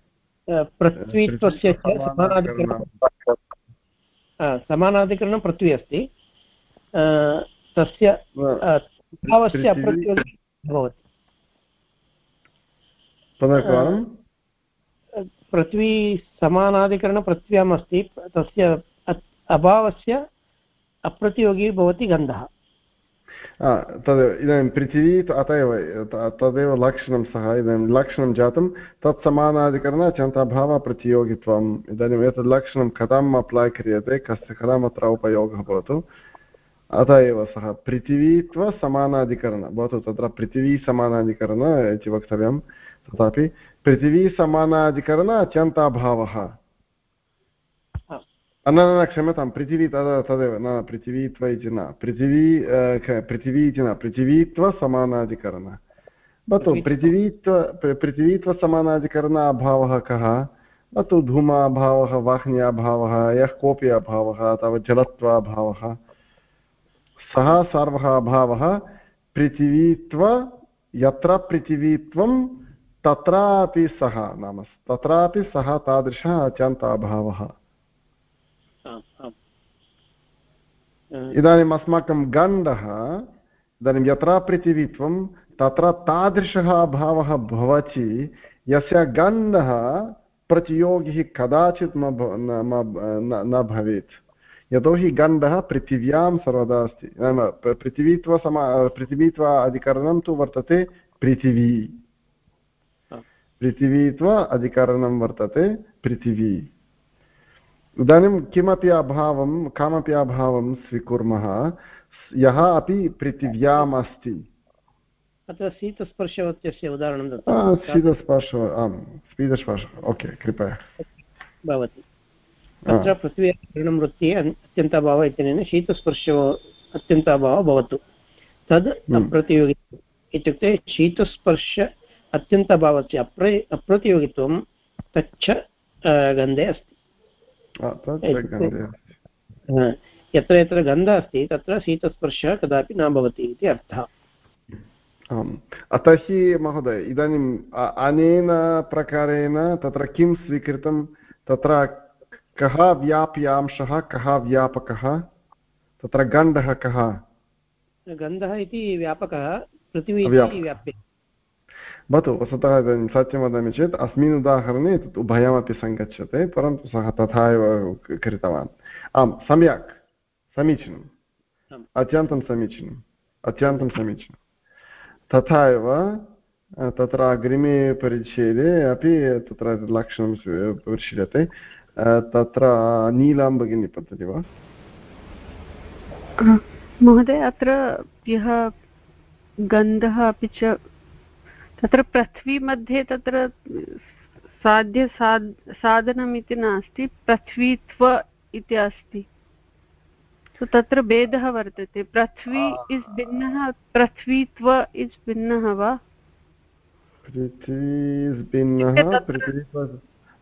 पृथ्वीत्वस्य समानाधिकरणं। समानाधिकरणं पृथ्वी अस्ति। तस्य भावस्य अप्रतियोगी भवति। पृथ्वी समानाधिकरणपृथ्व्याम् अस्ति तस्य अभावस्य अप्रतियोगी भवति गन्धः तदेव, इदानीं पृथिवी अत एव तदेव लक्षणं सः, इदानीं लक्षणं जातं, तत् समानाधिकरण चन्ताभावः प्रतियोगित्वम्। इदानीम् एतत् लक्षणं कथम् अप्लै क्रियते, कस्य कथम् अत्र उपयोगः भवतु। अत एव सः पृथिवीत्वसमानाधिकरण भवतु तत्र पृथिवीसमानाधिकरण इति वक्तव्यं तथापि पृथिवीसमानाधिकरण अत्यन्ताभावः। न न क्षम्यतां पृथिवी तद् तदेव न पृथिवीत्व इति न पृथिवी पृथिवी इति न पृथिवीत्वसमानाधिकरण भवतु पृथिवीत्व पृथिवीत्वसमानाधिकरण अभावः कः? तु धूमाभावः वाह्न्याभावः यः कोऽपि अभावः अथवा जलत्वाभावः। सः सर्वः अभावः पृथिवीत्व यत्र पृथिवीत्वं तत्रापि सः नाम तत्रापि सः तादृशः अत्यन्त अभावः इदानीम् अस्माकं गण्डः इदानीं यत्र पृथिवीत्वं तत्र तादृशः अभावः भवति यस्य गन्धः प्रतियोगिः कदाचित् न भवेत्। यतोहि गन्धः पृथिव्यां सर्वदा अस्ति। नाम पृथिवीत्वसमा पृथिवीत्व अधिकरणं तु वर्तते पृथिवी। पृथिवीत्व अधिकरणं वर्तते पृथिवी। इदानीं किमपि अभावं कमपि अभावं स्वीकुर्मः यः अपि पृथिव्याम् अस्ति। अत्र शीतस्पर्शवत्यस्य उदाहरणं शीतस्पर्श आम् शीतस्पर्श ओके कृपया। भवति। तत्र पृथिव्याकरणं वृत्तिः अत्यन्ताभावः इत्यनेन शीतस्पर्शो अत्यन्ताभावः भवतु। तद् अप्रतियोगित्वम् इत्युक्ते शीतस्पर्श अत्यन्तभावस्य अप्र अप्रतियोगित्वं तच्च गन्धे अस्ति। यत्र यत्र गन्धः अस्ति तत्र शीतस्पर्शः कदापि न भवति इति अर्थः। आम्। अतः हि महोदय इदानीम् अनेन प्रकारेण तत्र किं स्वीकृतं? तत्र कः व्याप्यांशः कः व्यापकः? तत्र गन्धः कः? गन्धः इति व्यापकः पृथिवी व्याप्य भवतु वस्तुतः इदानीं सत्यं वदामि चेत् अस्मिन् उदाहरणे तत् उभयमपि सङ्गच्छते परन्तु सः तथा एव कृतवान् आम् सम्यक् समीचीनम् अत्यन्तं समीचीनम् अत्यन्तं समीचीनं तथा एव तत्र अग्रिमे परिच्छेदे अपि तत्र लक्षणं परिशील्यते तत्र नीलां भगिनी पतति वा महोदय अत्र यः गन्धः अपि च तत्र पृथ्वी मध्ये तत्र साध्य साद् साधनम् इति नास्ति पृथ्वीत्व इति अस्ति। तत्र भेदः वर्तते। पृथ्वी इस् भिन्नः पृथ्वीत्व इस् भिन्नः वा?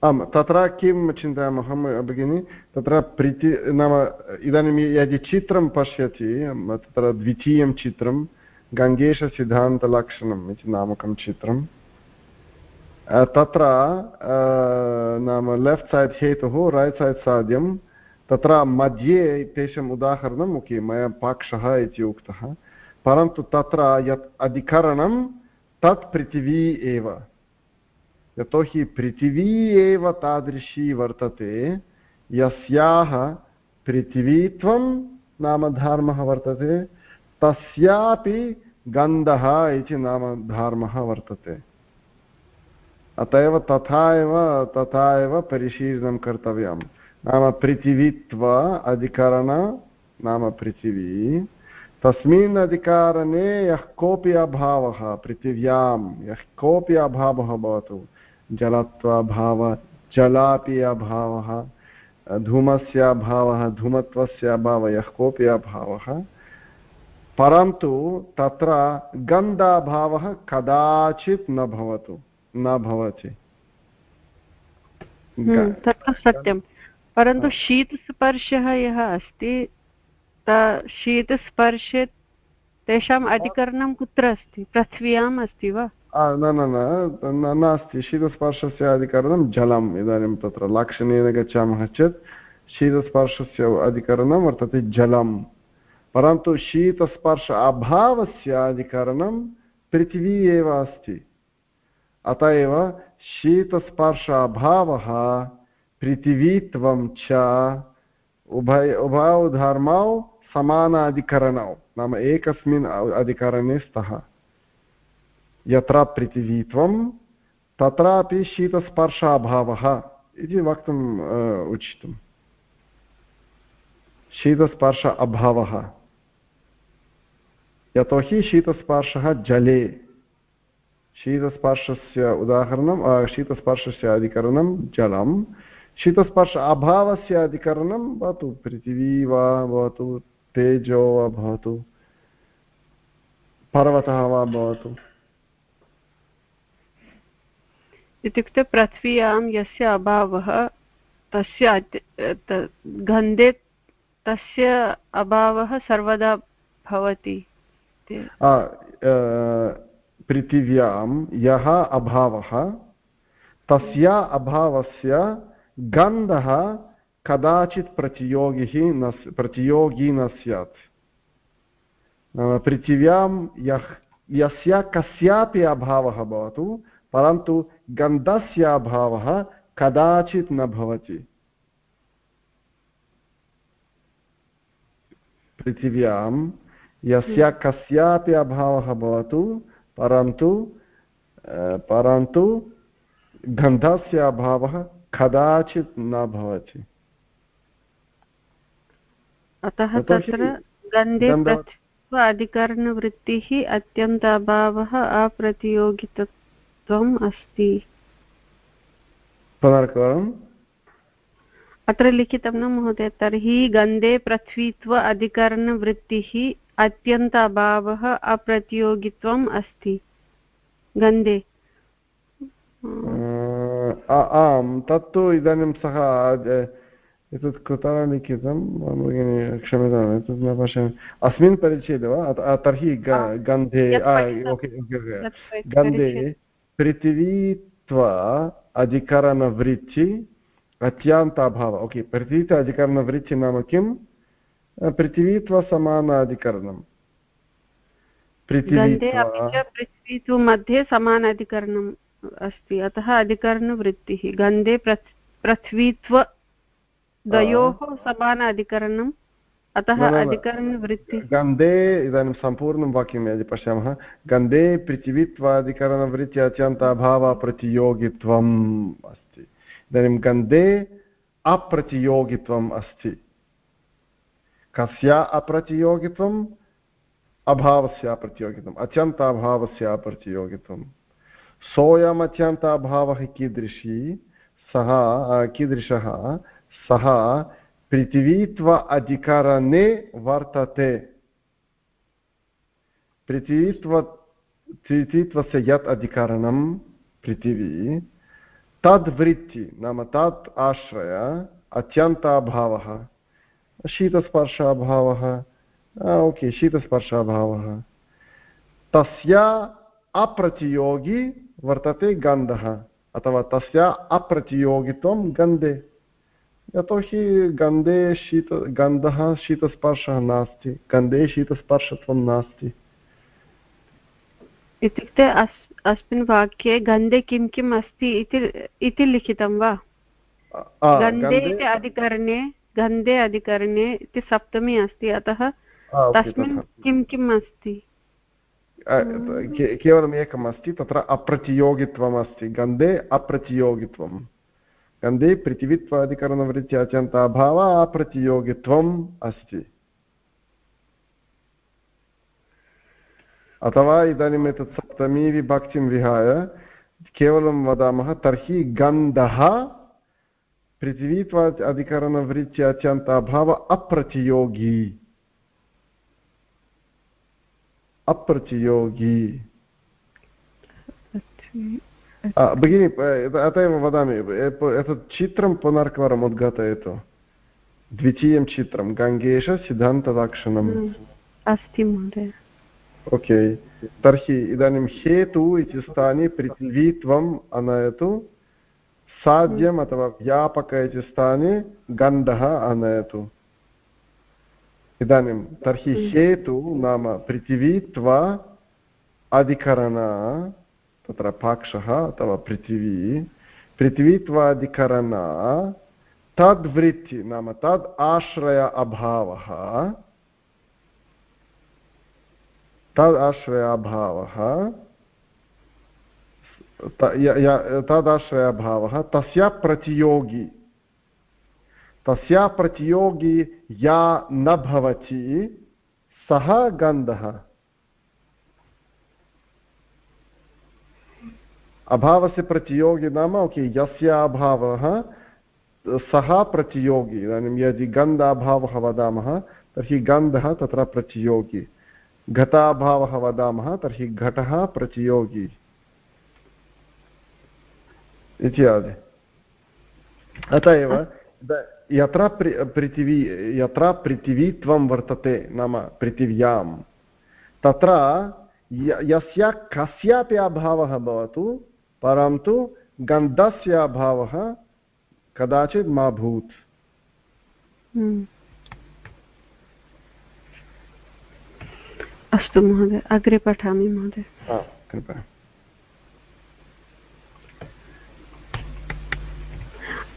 आम् तत्र किं चिन्तयामः भगिनि? तत्र प्रीति नाम इदानीं यदि चित्रं पश्यति तत्र द्वितीयं चित्रं गङ्गेशसिद्धान्तलक्षणम् इति नामकं चित्रं तत्र नाम लेफ्ट् सैड् हेतुः रैट् सैड् साध्यं, तत्र मध्ये तेषाम् उदाहरणम् ओके, मया पाक्षः इति उक्तः। परन्तु तत्र यत् अधिकरणं, तत् पृथिवी एव। यतोहि पृथिवी एव तादृशी वर्तते, यस्याः पृथिवीत्वं नाम धर्मः वर्तते तस्यापि गन्धः इति नाम धर्मः वर्तते। अत एव तथा एव तथा एव परिशीलनं कर्तव्यं नाम पृथिवीत्व अधिकरण, नाम पृथिवी। तस्मिन् अधिकारणे यः कोऽपि अभावः पृथिव्यां यः कोऽपि अभावः भवतु, जलत्वाभावः, जलापि अभावः, धूमस्य अभावः, धूमत्वस्य अभावः, यः कोऽपि अभावः परन्तु तत्र गन्धाभावः कदाचित् न भवतु न भवति। हम्म, तत्तु सत्यं परन्तु शीतस्पर्शः यः अस्ति शीतस्पर्शे तेषाम् अधिकरणं कुत्र अस्ति? पृथ्व्याम् अस्ति वा? न न नास्ति। शीतस्पर्शस्य अधिकरणं जलम् इदानीं तत्र लक्षणेन गच्छामः चेत् शीतस्पर्शस्य अधिकरणं वर्तते जलम्। परन्तु शीतस्पर्श अभावस्य अधिकरणं पृथिवी एव अस्ति। अत एव शीतस्पर्श अभावः पृथिवीत्वं च उभय उभौ धर्मौ समान अधिकरणौ नाम एकस्मिन् अधिकरणे स्तः। यत्र पृथिवीत्वं, तत्रापि शीतस्पर्श अभावः इति वक्तुम् उचितम्। शीतस्पर्श अभावः यतोहि शीतस्पर्शः जले शीतस्पर्शस्य उदाहरणं शीतस्पर्शस्य अधिकरणं जलं शीतस्पर्श अभावस्य अधिकरणं भवतु पृथिवी वा भवतु तेजो वा भवतु पर्वतः वा भवतु इत्युक्ते पृथ्व्यां यस्य अभावः तस्य गन्धे तस्य अभावः सर्वदा भवति पृथिव्यां यः अभावः, तस्य अभावस्य गन्धः कदाचित् प्रतियोगिः न प्रतियोगी न स्यात्। पृथिव्यां यः, यस्य कस्यापि अभावः भवतु, परन्तु गन्धस्य अभावः कदाचित् न भवति। पृथिव्यां यस्य हम्म। कस्यापि अभावः भवतु परन्तु परन्तु गन्धस्य अभावः कदाचित् न भवति। अतः तत्र गन्धे अधिकरणवृत्तिः अत्यन्त अभावः अप्रतियोगितत्वम् अस्ति। पुनर्कवारम् अत्र लिखितं न महोदय तर्हि गन्धे पृथ्वीत्व अधिकरणवृत्तिः अत्यन्त अभावः अप्रतियोगित्वम् अस्ति। गन्धे। आम् तत्तु इदानीं सः एतत् कुतः लिखितं क्षम्यताम् एतत् न पश्यामि। अस्मिन् परिच्छेदे वा? तर्हि गन्धे गन्धे पृथिवीत्व अधिकरणवृत्ति अत्यन्ताभाव। ओके पृथिवीत्व अधिकरणवृत्ति नाम किं पृथिवीत्वसमान अधिकरणं पृथिवीत्व मध्ये समान अधिकरणम् अस्ति अतः अधिकरणवृत्तिः गन्धे पृथ्वीत्व द्वयोः समान अधिकरणम् अतः अधिकरणवृत्तिः गन्धे इदानीं सम्पूर्णं वाक्यं यदि पश्यामः गन्धे पृथिवीत्वादिकरणवृत्ति अत्यन्ताभावप्रतियोगित्वम् अस्ति इदानीं गन्धे अप्रतियोगित्वम् अस्ति कस्य अप्रतियोगित्वम् अभावस्य अप्रतियोगित्वम् अत्यन्ताभावस्य अप्रतियोगित्वं सोऽयम् अत्यन्ताभावः कीदृशी, सः, कीदृशः, सः पृथिवीत्व अधिकरणे वर्तते। पृथिवीत्व, पृथिवीत्वस्य यत् अधिकरणं पृथिवी तद्वृत्ति नाम तत् आश्रय, अत्यन्ताभावः। शीतस्पर्शाभावः। ओके शीतस्पर्शाभावः। तस्य अप्रतियोगी वर्तते गन्धः अथवा तस्य अप्रतियोगित्वं गन्धे यतोहि गन्धे शीत गन्धः शीतस्पर्शः नास्ति गन्धे शीतस्पर्शत्वं नास्ति। इत्युक्ते अस् अस्मिन् वाक्ये गन्धे किं किम् अस्ति इति लिखितं वा? गन्धे इति अधिकरणे गन्धे अधिकरणे इति सप्तमी अस्ति अतः तस्मिन् किं किम् अस्ति? केवलम् एकम् अस्ति तत्र अप्रतियोगित्वम् अस्ति। गन्धे अप्रतियोगित्वम्। गन्धे पृथिवीत्वादिकरणवृत्ति अत्यन्ताभाव अप्रतियोगित्वम् अस्ति। अथवा इदानीम् एतत् सप्तमी विभक्तिं विहाय केवलं वदामः तर्हि गन्धः पृथिवीत्वा अधिकरणवृत्ति अत्यन्ताभाव अप्रतियोगी अप्रतियोगी भगिनि अत एव वदामि एतत् चित्रं पुनर्कवारम् उद्घाटयतु द्वितीयं चित्रं गङ्गेश सिद्धान्तदाक्षणम् अस्ति महोदय ओके तर्हि इदानीं हेतु इति स्थाने पृथिवीत्वम् आनयतु साध्यम् अथवा व्यापक इति स्थाने गन्धः आनयतु। इदानीं तर्हि हेतु नाम पृथिवीत्वा अधिकरण तत्र पाक्षः अथवा पृथिवी पृथिवीत्वाधिकरण तद्वृत्ति नाम तद् आश्रय अभावः तद् आश्रय अभावः तदाश्रयभावः तस्य प्रतियोगी तस्य प्रतियोगी या न भवति सः गन्धः अभावस्य प्रतियोगी नाम ओके यस्य अभावः सः प्रतियोगी इदानीं यदि गन्धाभावः वदामः तर्हि गन्धः तत्र प्रतियोगी घटाभावः वदामः तर्हि घटः प्रतियोगी इत्यादि अत एव यत्र पृथिवी यत्र पृथिवीत्वं वर्तते नाम पृथिव्यां तत्र यस्य कस्यापि अभावः भवतु परन्तु गन्धस्य अभावः कदाचित् मा भूत्। अस्तु महोदय अग्रे पठामि महोदय कृपया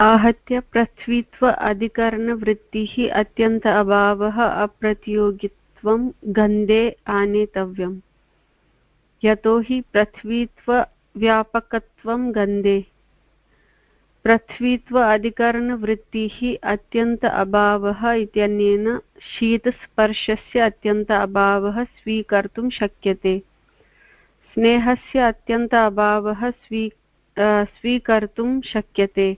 आहत्य पृथ्वीत्व अधिकरणवृत्तिः अत्यन्त अभावः अप्रतियोगित्वं गन्धे आनेतव्यम्। यतोहि पृथ्वीत्वव्यापकत्वं गन्धे। पृथ्वीत्व अधिकरणवृत्तिः अत्यन्त अभावः इत्यनेन शीतस्पर्शस्य अत्यन्त अभावः स्वीकर्तुं शक्यते। स्नेहस्य अत्यन्त अभावः स्वी स्वीकर्तुं शक्यते।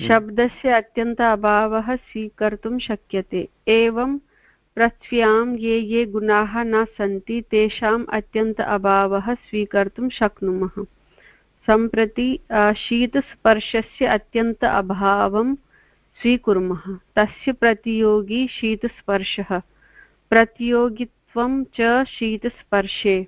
शब्दस्य अत्यन्त अभावः स्वीकर्तुं शक्यते। एवं पृथ्व्यां ये ये गुणाः न सन्ति, तेषाम् अत्यन्त अभावः स्वीकर्तुं शक्नुमः। सम्प्रति शीतस्पर्शस्य अत्यन्त अभावं स्वीकुर्मः। तस्य प्रतियोगी शीतस्पर्शः। प्रतियोगित्वं च शीतस्पर्शे।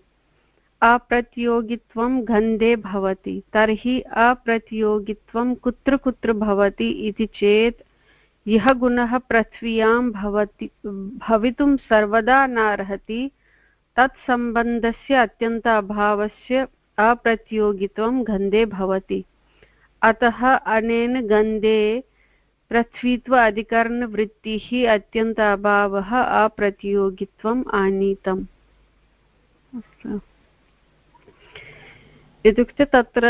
अप्रतियोगित्वं गन्धे भवति, तर्हि अप्रतियोगित्वं कुत्र कुत्र भवति इति चेत् यः गुणः पृथ्व्यां भवति, भवितुं सर्वदा नार्हति तत्सम्बन्धस्य अत्यन्त अभावस्य अप्रतियोगित्वं गन्धे भवति। अतः अनेन गन्धे पृथ्वीत्व अधिकरणवृत्तिः अत्यन्त अभावः अप्रतियोगित्वम् आनीतम्। इत्युक्ते तत्र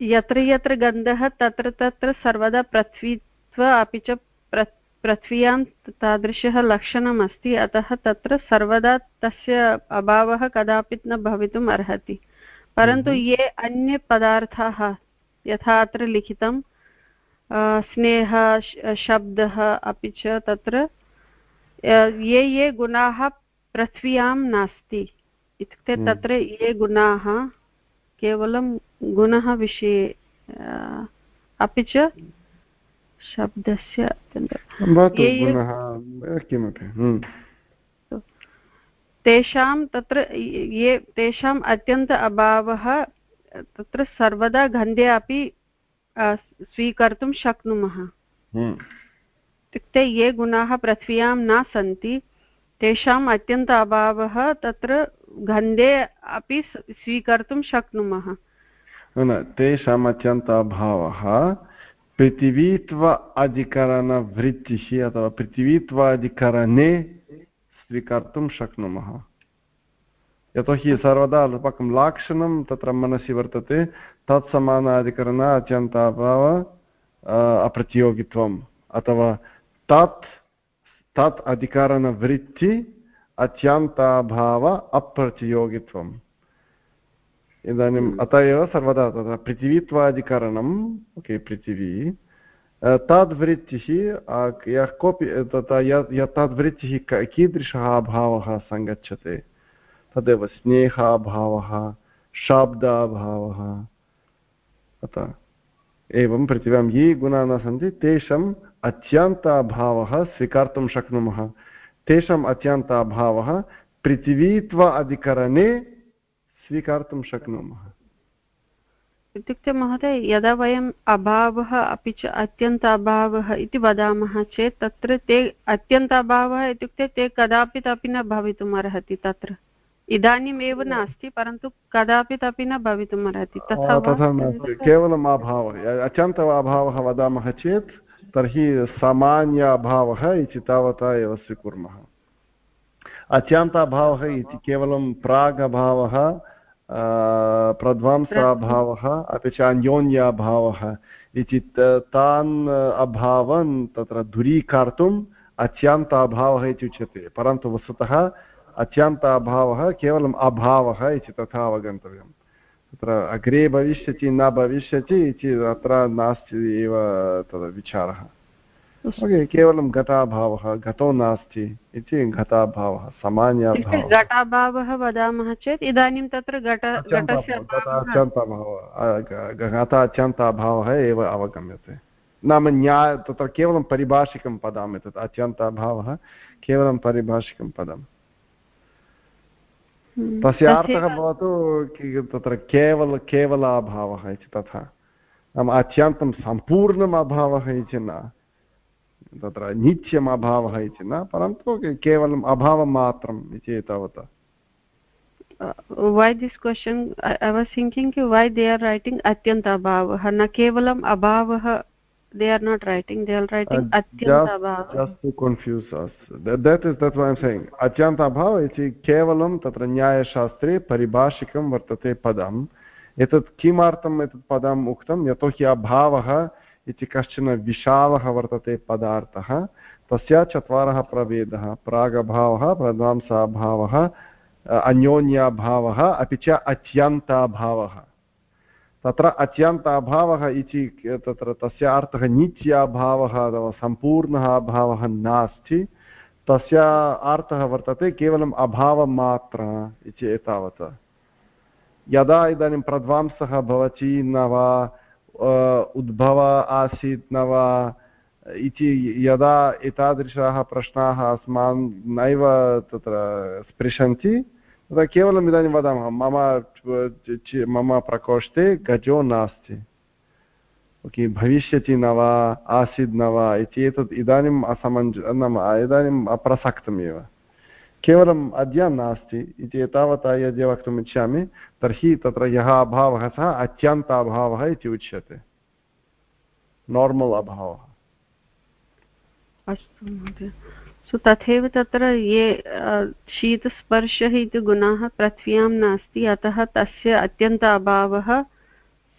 यत्र यत्र गन्धः तत्र तत्र सर्वदा पृथ्वीत्व अपि च पृथ्व्यां तादृशः लक्षणम् अस्ति अतः तत्र सर्वदा तस्य अभावः कदापि न भवितुम् अर्हति परन्तु हम्म। ये अन्यपदार्थाः यथा अत्र लिखितं स्नेह शब्दः अपि च तत्र ये ये गुणाः पृथ्व्यां नास्ति इत्युक्ते हम्म। तत्र ये गुणाः केवलं गुणः विषये अपि च शब्दस्य हम्म। तेषां तत्र ये तेषाम् अत्यन्त अभावः तत्र सर्वदा गन्धे अपि स्वीकर्तुं शक्नुमः हम्म। इत्युक्ते ये गुणाः पृथ्व्यां न सन्ति तेषाम् अत्यन्त अभावः तत्र गन्धे अपि स्वीकर्तुं शक्नुमः। न तेषाम् अत्यन्त अभावः पृथिवीत्व अधिकरणवृत्तिः अथवा पृथिवीत्व अधिकरणे स्वीकर्तुं शक्नुमः। यतोहि सर्वदा अस्माकं लाक्षणं तत्र मनसि वर्तते, तत्समानाधिकरण अत्यन्ताभाव अप्रतियोगित्वम् अथवा तत् तत् अधिकरणवृत्ति अत्यन्ताभाव अप्रतियोगित्वम्। इदानीम् अत एव सर्वदा तत्र पृथिवीत्वादिकरणम् ओके पृथिवी ताद्वृत्तिः यः कोऽपि तथा यत् ताद्वृत्तिः कीदृशः अभावः सङ्गच्छते? तदेव स्नेहाभावः शाब्दाभावः। अतः एवं पृथिव्यां ये गुणाः न सन्ति तेषाम् अत्यन्ताभावः स्वीकर्तुं शक्नुमः। तेषाम् अत्यन्ताभावः पृथिवीत्व अधिकरणे स्वीकर्तुं शक्नुमः। इत्युक्ते महोदय यदा वयम् अभावः अपि च अत्यन्त अभावः इति वदामः चेत् तत्र ते अत्यन्त अभावः इत्युक्ते ते कदापि अपि न भवितुम् अर्हति तत्र। इदानीमेव नास्ति परन्तु कदापि अपि न भवितुम् अर्हति। तथा केवलम् अभावः अत्यन्त अभावः वदामः चेत् तर्हि सामान्य अभावः इति तावता एव स्वीकुर्मः। अत्यन्ताभावः इति केवलं प्रागभावः प्रध्वंसाभावः, अपि च अन्योन्याभावः इति तान् अभावान् तत्र दूरीकर्तुम् अत्यन्ताभावः इति उच्यते, परन्तु वस्तुतः अत्यन्ताभावः केवलम् अभावः इति तथा अवगन्तव्यम्। तत्र अग्रे भविष्यति न भविष्यति इति अत्र नास्ति एव तद् विचारः। केवलं घटाभावः घटो नास्ति इति घटाभावः सामान्यभावः। घटाभावः वदामः चेत् इदानीं तत्र घट घटात्यन्ताभावः एव अवगम्यते। नाम न्याय तत्र केवलं परिभाषिकं पदम् एतत् अत्यन्ताभावः केवलं परिभाषिकं पदम्। हम्म, तस्य अर्थः भवतु तत्र केवल केवलाभावः इति तथा। नाम अत्यन्तं सम्पूर्णम् अभावः इति न। तत्र नित्यम् अभावः इति न परन्तु केवलम् अभावमात्रम् इति तावत् why this question? I, I was thinking why they are writing atyanta abhavah na kevalam abhavah they are not writing they are writing uh, atyanta abhavah just to confuse us that, that is that's what i'm saying atyanta abhavah iti kevalam tatra nyaya shastre paribhashikam vartate padam एतत् किमर्थम् एतत् पदम् उक्तं यतोहि अभावः इति कश्चन विशालः वर्तते पदार्थः तस्य चत्वारः प्रभेदः प्रागभावः प्रध्वांसाभावः अन्योन्याभावः अपि च अत्यन्ताभावः तत्र अत्यन्ताभावः इति तत्र तस्य अर्थः नित्याभावः अथवा सम्पूर्णः अभावः नास्ति। तस्य अर्थः वर्तते केवलम् अभावमात्र इति एतावत्। यदा इदानीं प्रध्वांसः भवति न वा उद्भव आसीत् न वा इति यदा एतादृशाः प्रश्नाः अस्मान् नैव तत्र स्पृशन्ति तदा केवलम् इदानीं वदामः मम मम प्रकोष्ठे गजो नास्ति ओके भविष्यति न वा आसीत् न वा इति एतत् इदानीम् असमञ्ज नाम इदानीम् अप्रसक्तमेव केवलम् अद्य नास्ति इति एतावता यदि वक्तुम् इच्छामि तर्हि तत्र यः अभावः सः अत्यन्त अभावः इति उच्यते नार्मल् अभावः अस्तु सो तथैव तत्र ये शीतस्पर्शः इति गुणाः पृथ्व्यां नास्ति, अतः तस्य अत्यन्त अभावः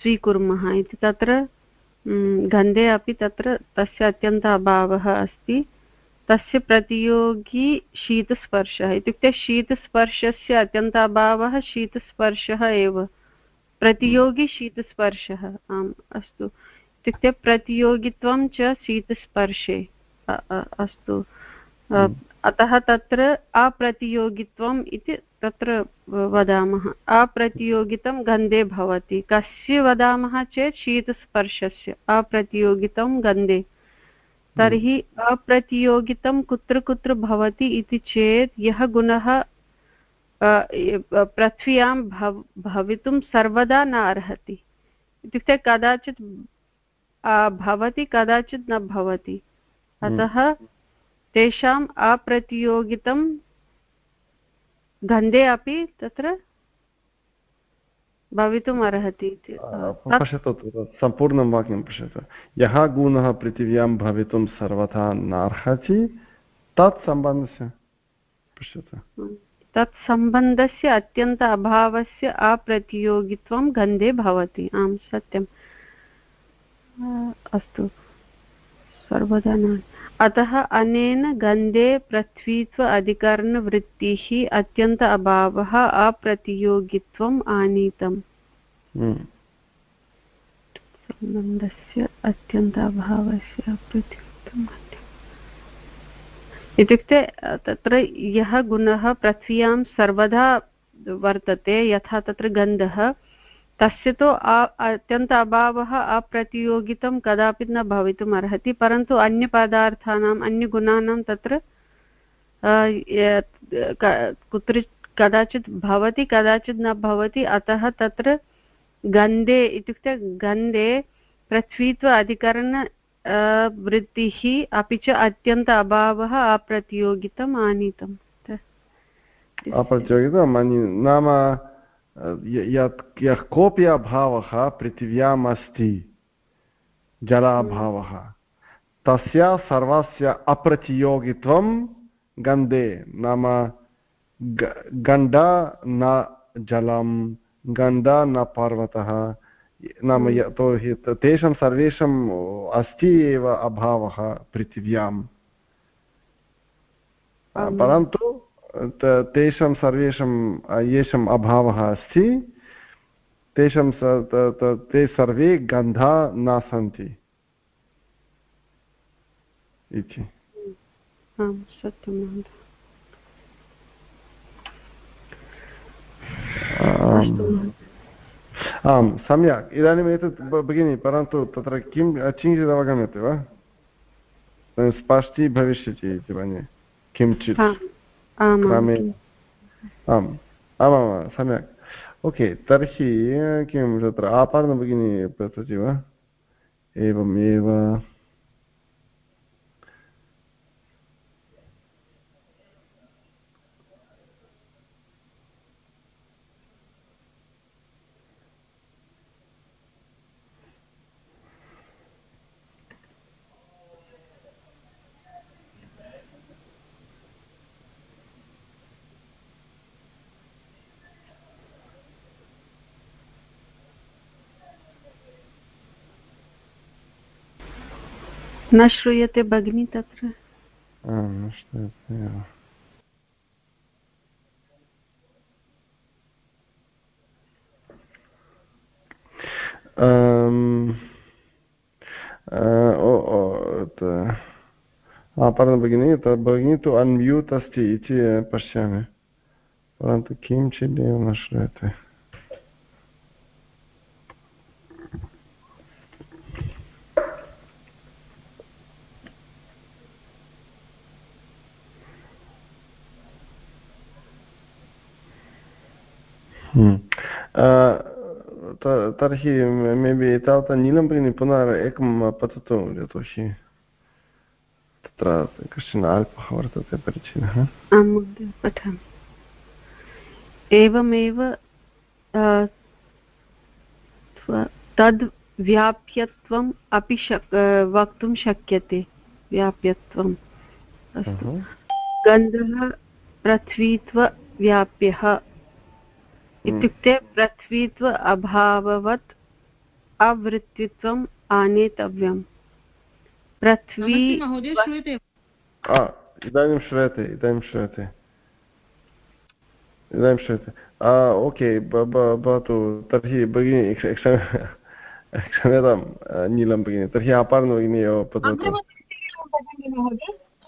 स्वीकुर्मः इति तत्र गन्धे अपि तत्र तस्य अत्यन्त अभावः अस्ति। तस्य प्रतियोगी शीतस्पर्शः, इत्युक्ते शीतस्पर्शस्य अत्यन्ताभावः शीतस्पर्शः एव। प्रतियोगी शीतस्पर्शः, आम्, अस्तु। इत्युक्ते प्रतियोगित्वं च शीतस्पर्शे अस्तु। अतः तत्र अप्रतियोगित्वम् इति तत्र वदामः। अप्रतियोगितं गन्धे भवति। कस्य वदामः चेत् शीतस्पर्शस्य। अप्रतियोगितं गन्धे। तर्हि अप्रतियोगितं कुत्र कुत्र भवति इति चेत् यः गुणः पृथ्व्यां भव भवितुं सर्वदा न अर्हति। इत्युक्ते कदाचित् भवति कदाचित् न भवति। अतः तेषाम् अप्रतियोगितं गन्धे अपि तत्र भवितुम् अर्हति पश्यतु सम्पूर्णं वाक्यं पश्यतु। यः गुणः पृथिव्यां भवितुं सर्वथा नार्हति तत् सम्बन्धस्य पश्यतु। तत् सम्बन्धस्य अत्यन्त अभावस्य अप्रतियोगित्वं गन्धे भवति। आं सत्यम्। अस्तु। सर्वदा न अतः अनेन गन्धे पृथ्वीत्व अधिकरणवृत्तिः अत्यन्त अभावः अप्रतियोगित्वम् आनीतम् हम्म। सम्बन्धस्य अत्यन्त अभावस्य इत्युक्ते तत्र यः गुणः पृथ्व्यां सर्वदा वर्तते यथा तत्र गन्धः तस्य तु अत्यन्त अभावः अप्रतियोगितं कदापि न भवितुम् अर्हति परन्तु अन्यपदार्थानाम्, अन्यगुणानां तत्र कुत्र कदाचित् भवति, कदाचित् न भवति, अतः तत्र गन्धे, इत्युक्ते गन्धे पृथ्वीत्व अधिकरण वृत्तिः अपि च अत्यन्त अभावः अप्रतियोगितम् आनीतम्। अप्रतियोगितं नाम यत् यः कोऽपि अभावः पृथिव्याम् अस्ति जलाभावः तस्य सर्वस्य अप्रतियोगित्वं गन्धे नाम गण्ड न जलं गण्ड न पर्वतः नाम। यतोहि तेषां सर्वेषाम् अस्ति एव अभावः पृथिव्यां परन्तु तेषां सर्वेषां येषाम् अभावः अस्ति। तेषां ते सर्वे गन्धा न सन्ति इति आं आम्। सम्यक्। इदानीम् एतत् भगिनि परन्तु तत्र किं किञ्चित् अवगम्यते वा? स्पष्टी भविष्यति इति मन्ये। किञ्चित्। क्रमे आम् आमां सम्यक् ओके तर्हि किं तत्र आपादनभगिनी पृच्छति वा एवमेव न श्रूयते भगिनी तत्र। परन्तु भगिनी भगिनी तु अन्म्यूट् अस्ति इति पश्यामि। परन्तु किञ्चित् एव न श्रूयते। तर्हि मेबि एतावता नीलं भगिनि पुनः एकं पततु यतोहि तत्र कश्चन अल्पः वर्तते परिचयः महोदय पठामि एवमेव तद् व्याप्यत्वम् अपि शक् वक्तुं शक्यते व्याप्यत्वम् अस्तु गन्धः पृथ्वीत्वव्याप्यः इत्युक्ते पृथ्वीत्व अभाववत् अवृत्तित्वम् आनेतव्यम्। पृथ्वी इदानीं श्रूयते इदानीं श्रूयते। इदानीं श्रूयते। ओके भवतु तर्हि भगिनि क्षम्यतां नीलं भगिनि तर्हि अपारं भगिनी एव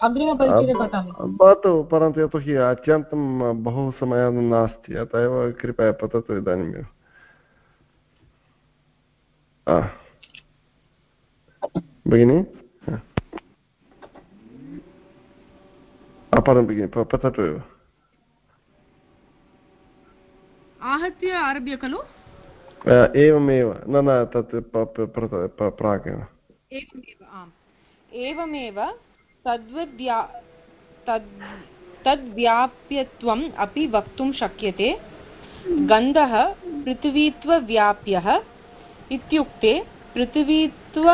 भवतु परन्तु यतोहि अत्यन्तं बहु समयः नास्ति अतः एव कृपया पततु इदानीमेव भगिनि? अपरं भगिनि पततु एव। आहत्य आरभ्य खलु? एवमेव न न तत् प्रागेव एवमेव आम्। एवमेव तद्व्याप्यत्वम् अपि वक्तुं शक्यते। गन्धः पृथ्वीत्वव्याप्यः इत्युक्ते पृथ्वीत्व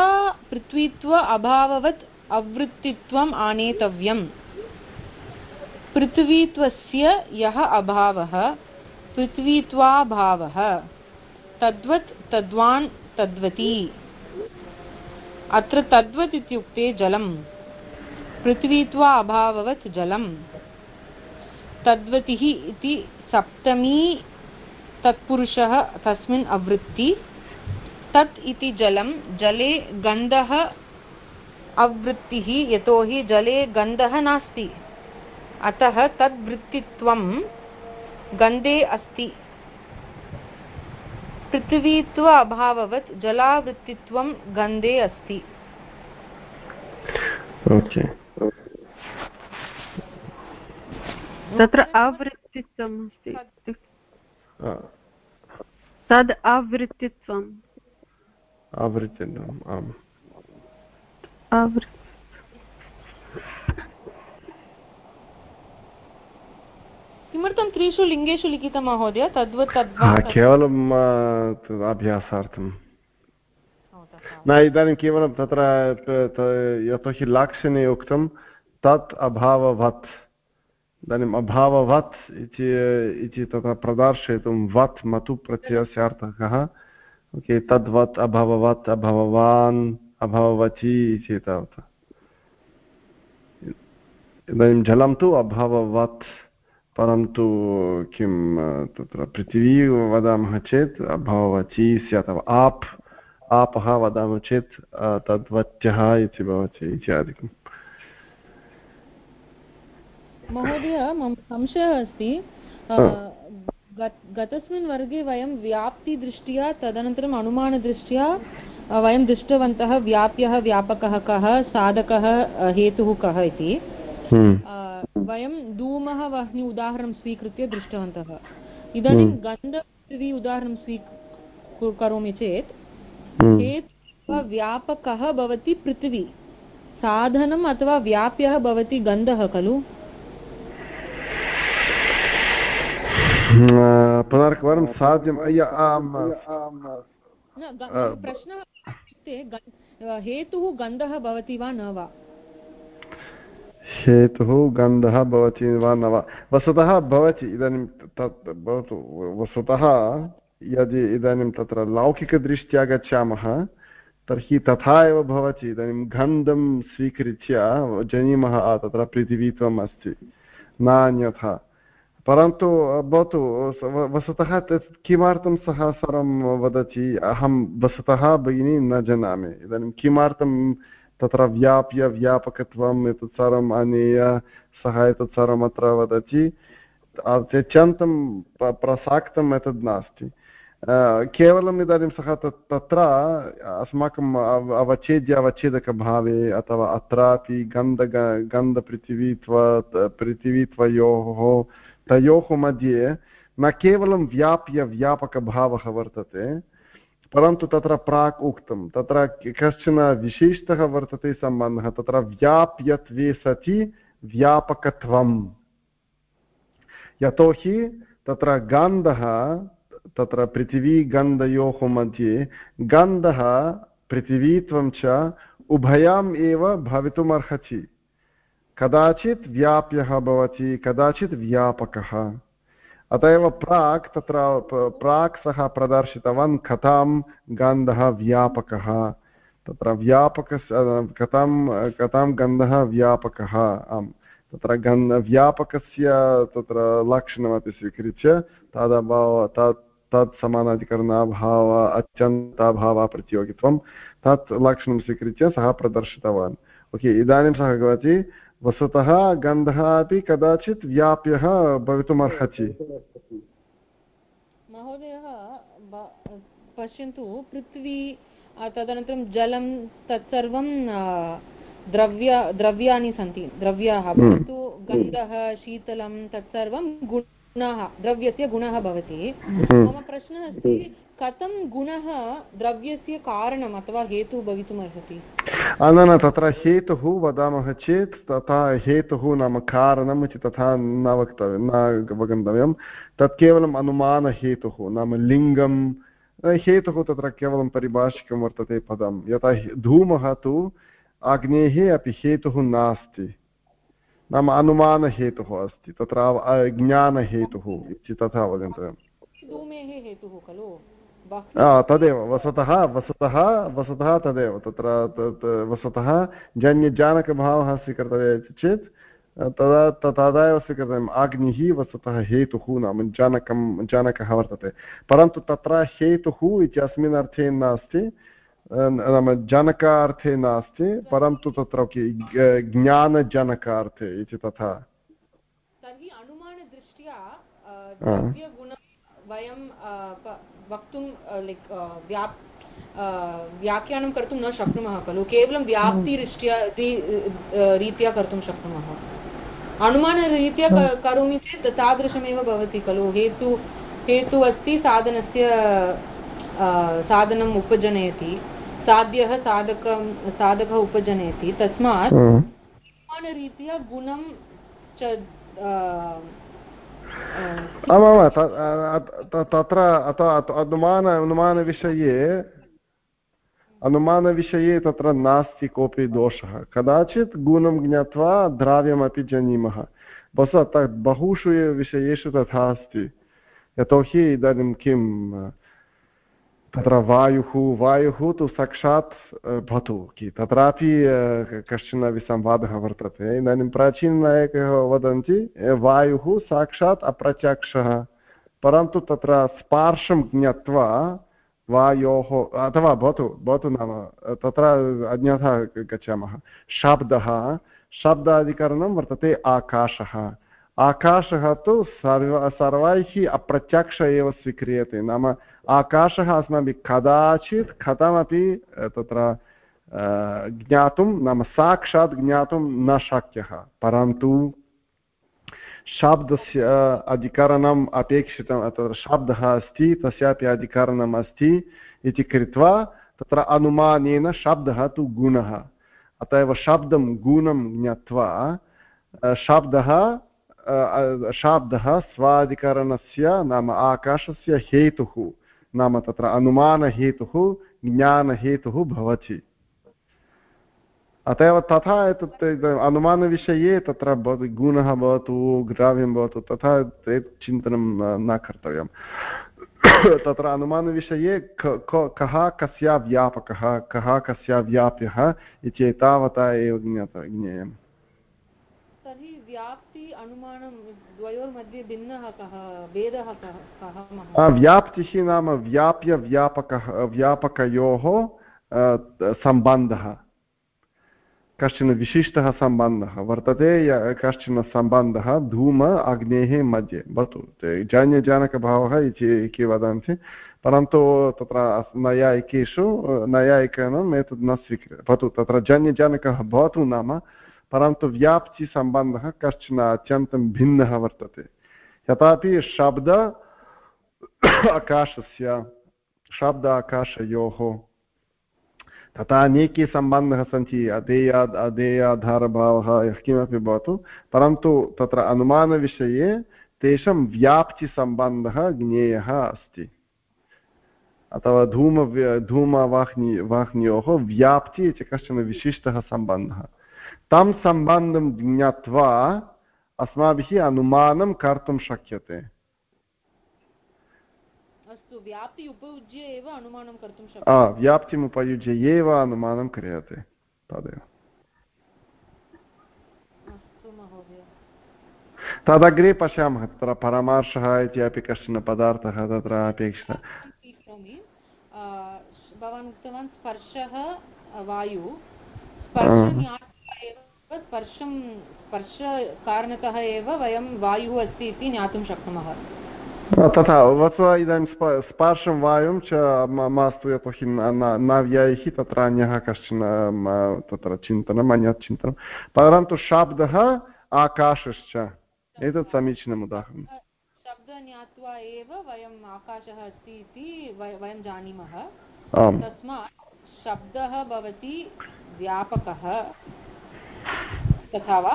पृथ्वीत्व अभाववत् अवृत्तित्वम् आनेतव्यम्। पृथ्वीत्वस्य यः अभावः, पृथ्वीत्वाभावः, तद्वत् तद्वान् तद्वती। अत्र तद्वत् इत्युक्ते जलम्। पृथ्वीत्वा अभाववत् जलम्। तद्वतिः इति सप्तमी तत्पुरुषः तस्मिन् अवृत्ति। तत् इति जलं जले गन्धः अवृत्तिः, यतोहि जले गन्धः नास्ति। अतः तद्वृत्तित्वं गन्धे अस्ति। पृथिवीत्व अभाववत् जलावृत्तित्वं गन्धे अस्ति। Okay. तत्र आवृत्तित्वम् अस्ति तद् आवृत्तित्वम् आवृत्तित्वम् आम् किमर्थं त्रिषु लिङ्गेषु लिखितं महोदय? तद्वत् केवलम् अभ्यासार्थं न इदानीं केवलं तत्र यतोहि लाक्षणे उक्तं तत् अभाववत्। इदानीम् अभाववत् इति तत्र प्रदर्शयितुं वत् मतु प्रत्ययस्य अर्थः ओके तद्वत् अभववत् अभववान् अभववती इति तावत् इदानीं जलं तु अभववत् परन्तु किं तत्र पृथिवी वदामः चेत् अभववती स्यात् आप् आपः वदामः चेत् तद्वत्यः इति भवति इत्यादिकम् महोदय मम संशयः अस्ति गतस्मिन् वर्गे वयं व्याप्तिदृष्ट्या तदनन्तरम् अनुमानदृष्ट्या वयं दृष्टवन्तः व्याप्यः व्यापकः कः साधकः हेतुः कः इति हम्म। वयं धूमः वह्नि उदाहरणं स्वीकृत्य दृष्टवन्तः इदानीं हम्म। गन्धपृथिवी उदाहरणं स्वी करोमि चेत् हम्म। हेतुः व्यापकः भवति पृथिवी साधनम् अथवा व्याप्यः भवति गन्धः खलु पुनरेकवारं साध्यं प्रश्नः इत्युक्ते हेतुः गन्धः भवति वा न वा? हेतुः गन्धः भवति वा न वा? वस्तुतः भवति इदानीं तत् भवतु वस्तुतः यदि इदानीं तत्र लौकिकदृष्ट्या गच्छामः तर्हि तथा एव भवति इदानीं गन्धं स्वीकृत्य जानीमः तत्र पृथिवीत्वम् अस्ति नान्यथा। परन्तु भवतु वस्तुतः तत् किमर्थं सः सर्वं वदति? अहं वस्तुतः भगिनी न जानामि। इदानीं किमर्थं तत्र व्याप्य, व्यापकत्वम् एतत् सर्वम् आनीय सः एतत् सर्वम् अत्र वदति? अत्यन्तं प्रसाक्तम् एतद् नास्ति। केवलम् इदानीं सः तत् तत्र अस्माकम् अवच्छेद्य, अवच्छेदकभावे अथवा अत्रापि गन्ध गन्धपृथिवीत्व पृथिवीत्वयोः तयोः मध्ये न केवलं व्याप्य व्यापकभावः वर्तते, परन्तु तत्र प्राक् उक्तं, तत्र कश्चन विशिष्टः वर्तते सम्बन्धः, तत्र व्याप्यत्वे सति व्यापकत्वम्। यतोहि तत्र गन्धः, तत्र पृथिवीगन्धयोः मध्ये गन्धः पृथिवीत्वं च उभयाम् एव भवितुमर्हति। कदाचित् व्याप्यः भवति, कदाचित् व्यापकः। अत एव प्राक् तत्र प्राक् सः प्रदर्शितवान् कथां गन्धः व्यापकः। तत्र व्यापकस्य कथां कथां गन्धः व्यापकः, आम्। तत्र गन् व्यापकस्य तत्र लक्षणमपि स्वीकृत्य तदभाव, तत् तत् समानाधिकरणाभाव अत्यन्ताभाव प्रतियोगित्वं तत् लक्षणं स्वीकृत्य सः प्रदर्शितवान्। ओके, इदानीं सः भवति वस्तुतः गन्धः अपि कदाचित् व्याप्यः भवितुमर्हति महोदयः पश्यन्तु पृथ्वी तदनन्तरं जलं तत्सर्वं द्रव्य द्रव्याणि सन्ति द्रव्याः हम्म। परन्तु गन्धः शीतलं तत्सर्वं गुणः द्रव्यस्य गुणः भवति हम्म। मम प्रश्नः अस्ति कथं गुणः द्रव्यस्य कारणम् अथवा हेतुः भवितुम् अर्हति? न न तत्र हेतुः वदामः चेत् तथा हेतुः नाम कारणम् इति तथा न वक्तव्यं न अवगन्तव्यं तत् केवलम् अनुमानहेतुः नाम लिङ्गं हेतुः तत्र केवलं परिभाषिकं वर्तते पदं। यथा धूमः तु अग्नेः अपि हेतुः नास्ति। नाम अनुमानहेतुः अस्ति तत्र ज्ञानहेतुः इति तथा अवगन्तव्यम् धूमेः हेतुः खलु? तदेव वसतः वसतः वसतः तदेव तत्र वसतः जन्यजानकभावः स्वीकर्तव्यः इति चेत् तदा तदा एव स्वीकर्तव्यम् अग्निः वस्तुतः हेतुः नाम जानकं जानकः वर्तते। परन्तु तत्र हेतुः इति अस्मिन् अर्थे नास्ति नाम जनकार्थे नास्ति परन्तु तत्र ज्ञानजनकार्थे इति तथा। तर्हि अनुमानदृष्ट्या वयं वक्तुं लैक् व्याप् व्याख्यानं कर्तुं न शक्नुमः खलु केवलं व्याप्तिदृष्ट्या रीत्या कर्तुं शक्नुमः। अनुमानरीत्या करोमि चेत् तादृशमेव भवति खलु हेतु हेतु अस्ति साधनस्य साधनम् उपजनयति साध्यः साधकं साधकः उपजनयति तस्मात् अनुमानरीत्या गुणं च आमाम् तत्र अनुमान अनुमानविषये अनुमानविषये तत्र नास्ति कोऽपि दोषः कदाचित् गुणं ज्ञात्वा द्राव्यमपि जानीमः वस्तु बहुषु विषयेषु तथा अस्ति यतोहि इदानीं किं तत्र वायुः वायुः तु साक्षात् भवतु, कि तत्रापि कश्चन विसंवादः वर्तते। इदानीं प्राचीननायकः वदन्ति वायुः साक्षात् अप्रत्यक्षः, परन्तु तत्र स्पार्शं ज्ञात्वा वायोः, अथवा भवतु भवतु नाम, तत्र अन्यथा गच्छामः। शब्दः, शब्दाधिकरणं वर्तते आकाशः। आकाशः तु सर्व, सर्वैः अप्रत्यक्ष एव स्वीक्रियते। नाम आकाशः अस्माभिः कदाचित् कथमपि तत्र ज्ञातुं, नाम साक्षात् ज्ञातुं न शक्यः। परन्तु शब्दस्य अधिकरणम् अपेक्षितं तत्र शब्दः अस्ति, तस्यापि अधिकरणम् अस्ति इति कृत्वा तत्र अनुमानेन शब्दः तु गुणः। अत एव शब्दं गुणं ज्ञात्वा शब्दः शाब्दः स्वाधिकरणस्य नाम आकाशस्य हेतुः, नाम तत्र अनुमानहेतुः, ज्ञानहेतुः भवति। अत एव तथा एतत् अनुमानविषये तत्र भवति, गुणः भवतु द्रव्यं भवतु, तथा चिन्तनं न कर्तव्यं तत्र अनुमानविषये कः कस्य व्यापकः, कः, कस्य व्याप्यः इति एतावता एव ज्ञात, ज्ञेयम्। व्याप्ति अनुमानं द्वयोर्मध्ये भिन्नः कः, भेदः कः व्याप्तिः नाम व्याप्य व्यापकः, व्यापकयोः सम्बन्धः। कश्चन विशिष्टः सम्बन्धः वर्तते कश्चन सम्बन्धः धूम अग्नेः मध्ये। भवतु जन्यजनकभावः इति के वदन्ति, परन्तु तत्र नैयायिकेषु, नैयायिकानाम् एतत् न स्वीक्रियते। भवतु, तत्र जन्यजनकः भवतु नाम परन्तु व्याप्तिसम्बन्धः कश्चन अत्यन्तं भिन्नः वर्तते। यथापि शब्द आकाशस्य, शब्द आकाशयोः, तथा अनेके सम्बन्धः सन्ति अधेया अधेयाधारभावः, यः किमपि भवतु। परन्तु तत्र अनुमानविषये तेषां व्याप्तिसम्बन्धः ज्ञेयः अस्ति। अथवा धूम धूमवाह्नि, वाह्न्योः व्याप्ति इति कश्चन विशिष्टः सम्बन्धः। तं सम्बन्धं ज्ञात्वा अस्माभिः अनुमानं कर्तुं शक्यते अस्तु व्याप्ति उपयुज्य एव अनुमानं कर्तुं शक्यते। व्याप्तिम् उपयुज्य एव अनुमानं क्रियते। तदेव। तदग्रे पश्यामः तत्र परमार्शः इति अपि कश्चन पदार्थः तत्र अपेक्षितः। भवान् उक्तवान् स्पर्शः वायु। स्पर्शं स्पर्शकारणतः एव वयं वायुः अस्ति इति ज्ञातुं शक्नुमः। तथा वत्वा इदानीं स्प स्पार्शं वायुं च मास्तु यतोहि न व्ययैः तत्र अन्यः कश्चन तत्र चिन्तनम् अन्यत् चिन्तनं परन्तु शाब्दः आकाशश्च। एतत् समीचीनम् उदाहरणं शब्दं ज्ञात्वा एव वयम् आकाशः अस्ति इति वयं जानीमः। तस्मात् शब्दः भवति व्यापकः। तथा वा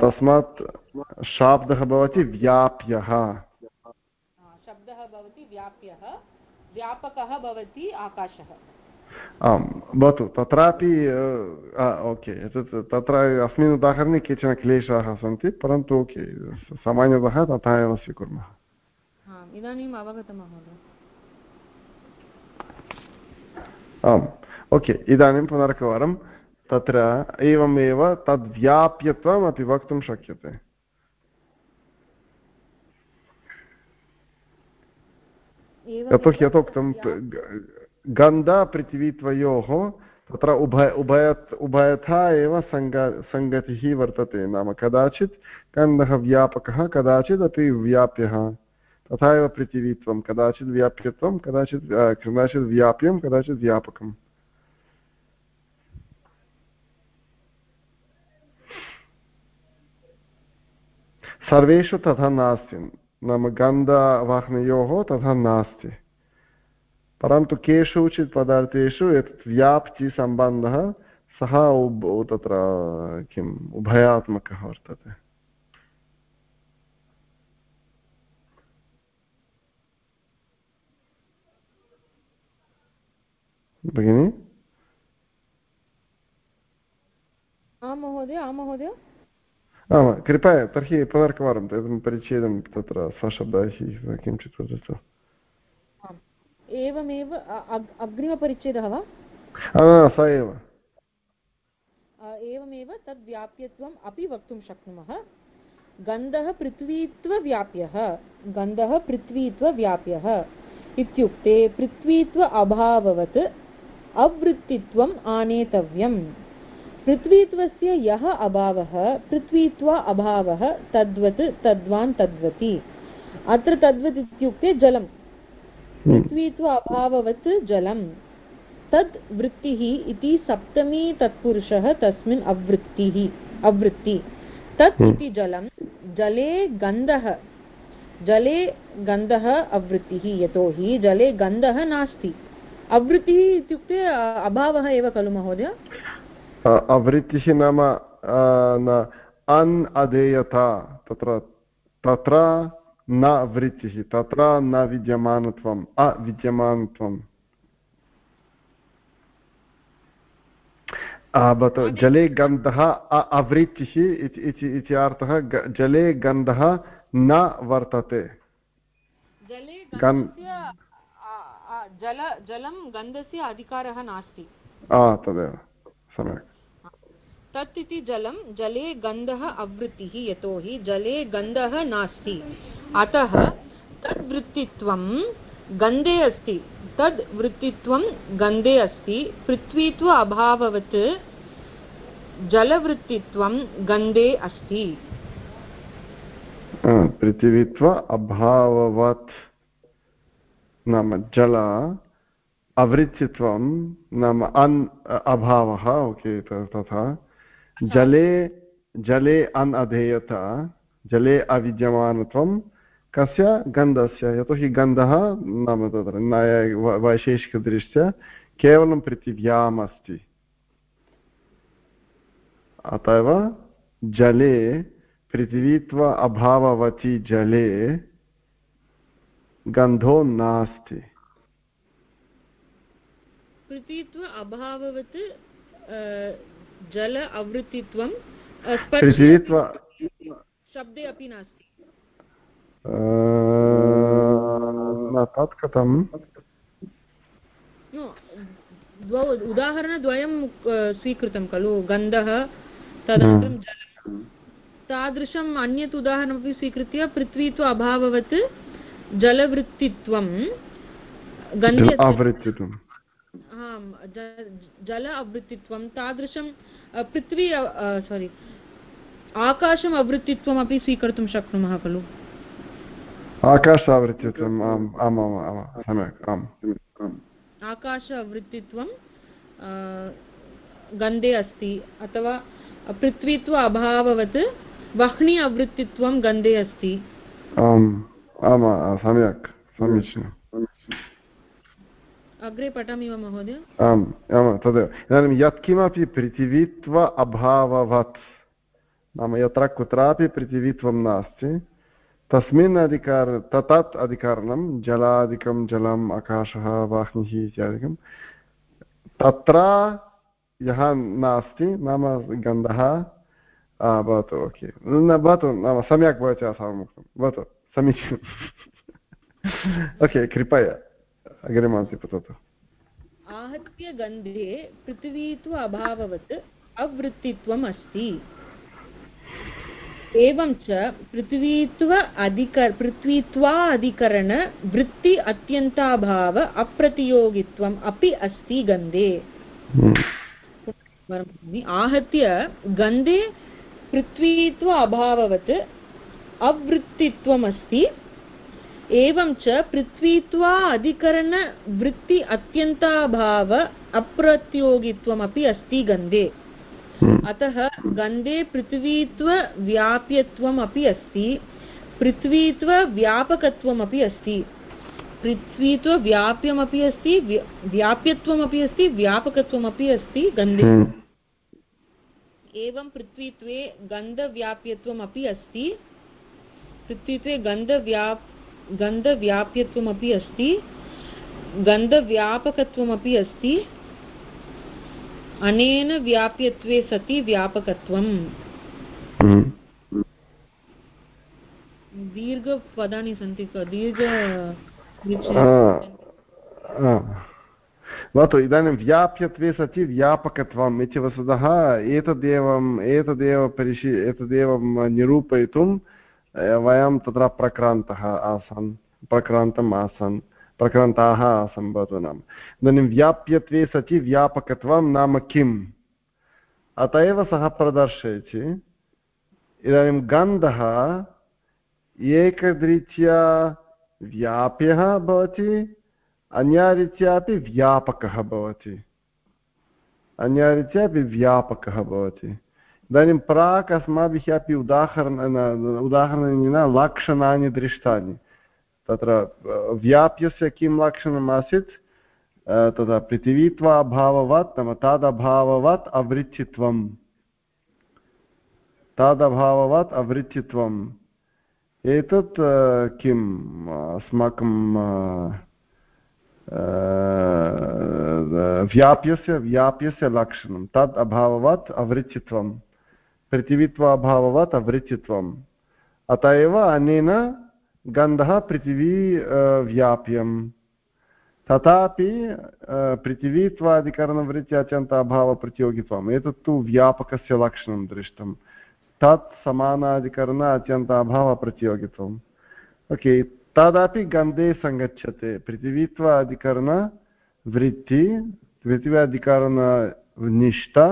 तस्मात् शाब्दः भवति व्याप्यः। शब्दः भवति व्याप्यः व्यापकः भवति आकाशः। आम् भवतु तत्रापि ओके एतत् तत्र अस्मिन् उदाहरणे केचन क्लेशाः सन्ति परन्तु ओके सामान्यतः तथा एव स्वीकुर्मः। इदानीम् अवगतं महोदय। आम् ओके इदानीं पुनरेकवारं तत्र एवमेव तद्व्याप्यत्वम् अपि वक्तुं शक्यते। यतोहि यथोक्तं गन्धपृथिवीत्वयोः तत्र उभय उभयत् उभयथा एव सङ्ग सङ्गतिः वर्तते नाम कदाचित् गन्धः व्यापकः कदाचित् अपि व्याप्यः। तथा एव पृथिवीत्वं कदाचित् व्याप्यत्वं कदाचित् कदाचित् व्याप्यं कदाचित् व्यापकम्। सर्वेषु तथा नास्ति। नाम गन्धवाहनयोः तथा नास्ति। परन्तु केषुचित् पदार्थेषु एतत् व्याप्तिसम्बन्धः सः तत्र किम् उभयात्मकः वर्तते। भगिनि? आं महोदय आं महोदय। आम् कृपया तर्हि पुनरेकवारं परिच्छेदं तत्र सशब्दैः किञ्चित् वदतु एवमेव अग्रिमपरिच्छेदः वा स एव एवमेव तद् व्याप्यत्वम् अपि वक्तुं शक्नुमः गन्धः पृथ्वीत्वव्याप्यः गन्धः पृथ्वीत्वव्याप्यः इत्युक्ते पृथ्वीत्व अभाववत् अवृत्तित्वम् आनेतव्यम् पृथ्वीत्वस्य यः अभावः पृथ्वीत्वा अभावः तद्वत् तद्वान् तद्वति। अत्र तद्वत् इत्युक्ते जलं हम्म। पृथ्वीत्वा अभाववत् जलं तद् वृत्तिः इति सप्तमी तत्पुरुषः तस्मिन् अवृत्तिः अवृत्ति। तत् हम्म। इति जलं जले गन्धः। जले गन्धः अवृत्तिः यतोहि। जले गन्धः नास्ति। अवृत्तिः इत्युक्ते अभावः एव खलु महोदय? अवृत्तिः नाम अन् अधेयता तत्र तत्र न वृत्तिः तत्र न विद्यमानत्वम् अविद्यमानत्वम् भवतु जले गन्धः अवृत्तिः इति अर्थः जले गन्धः न वर्तते जल जलं गन्धस्य अधिकारः नास्ति तदेव सम्यक् तत् इति जलं, जले गन्धः अवृत्तिः, यतोहि जले गन्धः नास्ति। अतः तद्वृत्तित्वं गन्धे अस्ति। तद् वृत्तित्वं गन्धे अस्ति। पृथ्वीत्व अभाववत् जलवृत्तित्वं गन्धे अस्ति। पृथिवीत्व अभाववत् नाम जल, अवृत्तित्वं नाम अन् अभावः, ओके तथा। जले जले अन् अधेयता जले अविद्यमानत्वं कस्य गन्धस्य यतोहि गन्धः नाम तत्र वैशेषिकदृष्ट्या केवलं पृथिव्याम् अस्ति अत एव जले पृथिवीत्व अभाववति जले गन्धो नास्ति पृथ्वीत्व अभाववत् जल अवृत्तित्वं शब्दे अपि नास्ति। तत् कथं द्वौ उदाहरणद्वयं स्वीकृतं खलु गन्धः तदनन्तरं जलं। तादृशम् अन्यत् उदाहरणमपि स्वीकृत्य पृथ्वी तु अभाववत् जलवृत्तित्वं गन्धे जल आवृत्तित्वं तादृशं पृथ्वी सोरि आकाशम् आवृत्तित्वमपि स्वीकर्तुं शक्नुमः खलु? आम् आमाम् आम् सम्यक् आम् आकाश आवृत्तित्वं गन्धे अस्ति अथवा पृथ्वीत्व अभाववत् वह्नि आवृत्तित्वं गन्धे अस्ति। आम् आम् सम्यक् समीचीनम्। अग्रे पठामि वा महोदय? आम् आम्, तदेव। इदानीं यत्किमपि पृथिवीत्व अभाववत्, नाम यत्र कुत्रापि पृथिवीत्वं नास्ति, तस्मिन् अधिकार तत् अधिकरणं, जलादिकं, जलम्, आकाशः, वाह्निः इत्यादिकं, तत्र यः नास्ति, नाम गन्धः भवतु, ओके। न, भवतु, नाम सम्यक् भवति अस्माकम् उक्तं भवतु, समीचीनम्। (laughs) ओके, कृपया। अग्रिममपि पततु आहत्य गन्धे पृथिवीत्व अभाववत् अवृत्तित्वम् अस्ति एवं च पृथ्वीत्व अधिक पृथ्वीत्वा अधिकरण वृत्ति अत्यन्ताभाव अप्रतियोगित्वम् अपि अस्ति गन्धे आहत्य गन्धे पृथ्वीत्व अभाववत् अवृत्तित्वमस्ति एवं च पृथ्वीत्वा अधिकरणवृत्ति अत्यन्ताभाव अप्रतियोगित्वमपि अस्ति गन्धे। अतः गन्धे पृथ्वीत्वव्याप्यत्वम् अपि अस्ति पृथ्वीत्वव्यापकत्वमपि अस्ति पृथ्वीत्वव्याप्यमपि अस्ति व्याप्यत्वमपि अस्ति व्यापकत्वमपि अस्ति गन्धे। हम्म। एवं पृथ्वीत्वे गन्धव्याप्यत्वमपि अस्ति पृथ्वीत्वे गन्धव्याप् गन्धव्याप्यत्वमपि अस्ति। गन्धव्यापकत्वमपि अस्ति। अनेन व्याप्यत्वे सति व्यापकत्वम्। हम्म। दीर्घपदानि सन्ति दीर्घ भवतु इदानीं व्याप्यत्वे सति व्यापकत्वम् इति वस्तुतः एतदेवम् एतदेव परिशी एतदेव निरूपयितुं वयं तत्र प्रक्रान्तः आसन्, प्रक्रान्तम् आसन्, प्रक्रान्ताः आसन् भवतु नाम। इदानीं व्याप्यत्वे सचि व्यापकत्वं नाम किम्? अत एव सः प्रदर्शयति। इदानीं गन्धः एकरीत्या व्याप्यः भवति, अन्यारीत्या व्यापकः भवति। अन्यरीत्या व्यापकः भवति। इदानीं प्राक् अस्माभिः अपि उदाहरण उदाहरणेन लक्षणानि दृष्टानि तत्र व्याप्यस्य किं लक्षणम् आसीत् तदा पृथिवीत्वाभाववत् नाम तादभाववत् अवृत्तित्वं तादभाववत् अवृत्तित्वम् एतत् किम् अस्माकं व्याप्यस्य व्याप्यस्य लक्षणं तद् अभाववत् अवृत्तित्वं पृथिवीत्वाभाववत् अवृत्तित्वम् अत एव अनेन गन्धः पृथिवी व्याप्यं तथापि पृथिवीत्वादिकरणवृत्ति अत्यन्त अभावप्रतियोगित्वम् एतत्तु व्यापकस्य लक्षणं दृष्टं तत् समानाधिकरण अत्यन्त अभावप्रतियोगित्वम् ओके तदपि गन्धे सङ्गच्छते पृथिवीत्वाधिकरणवृत्ति पृथिव्याधिकरणनिष्ठा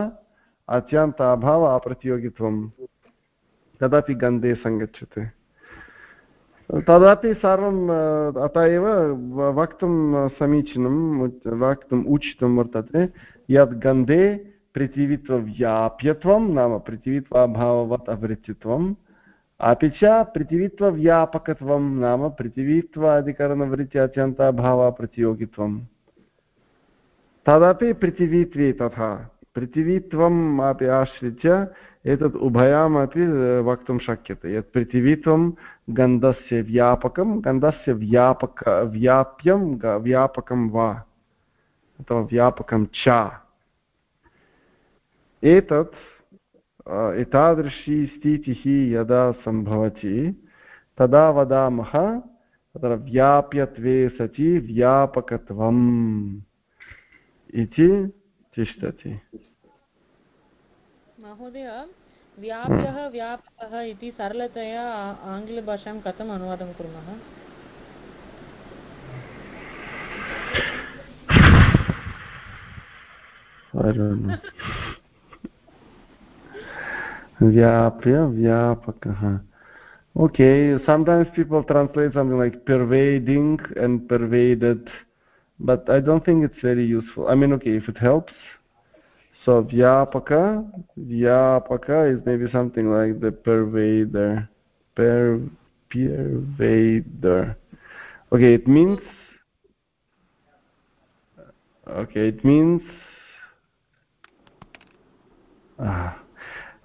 अत्यन्त अभाव अप्रतियोगित्वं तदपि गन्धे सङ्गच्छते तदपि सर्वम् अत एव वक्तुं समीचीनं, वक्तुम् उचितं वर्तते यद् गन्धे पृथिवीत्वव्याप्यत्वं, नाम पृथिवीत्वाभाववत् अवृत्तित्वं अपि च पृथिवीत्वव्यापकत्वं, नाम पृथिवीत्वाधिकरणवृत्ति अत्यन्ताभावप्रतियोगित्वं तदपि पृथिवीत्वे तथा। पृथिवीत्वम् अपि आश्रित्य एतत् उभयमपि वक्तुं शक्यते यत् पृथिवीत्वं गन्धस्य व्यापकं गन्धस्य व्यापक व्याप्यं व्यापकं वा अथवा व्यापकं च एतत् एतादृशी स्थितिः यदा सम्भवति तदा वदामः तत्र व्याप्यत्वे सति व्यापकत्वम् इति तिष्ठति महोदय, व्याप्यः व्यापः इति सरलतया आङ्ग्लभाषां कथम् अनुवादं कुर्मः? व्याप्य व्यापकः। Okay sometimes people translate something like pervading and pervaded but I don't think it's very useful I mean okay if it helps so vyapaka vyapaka is maybe something like the pervader per pervader okay it means okay it means ah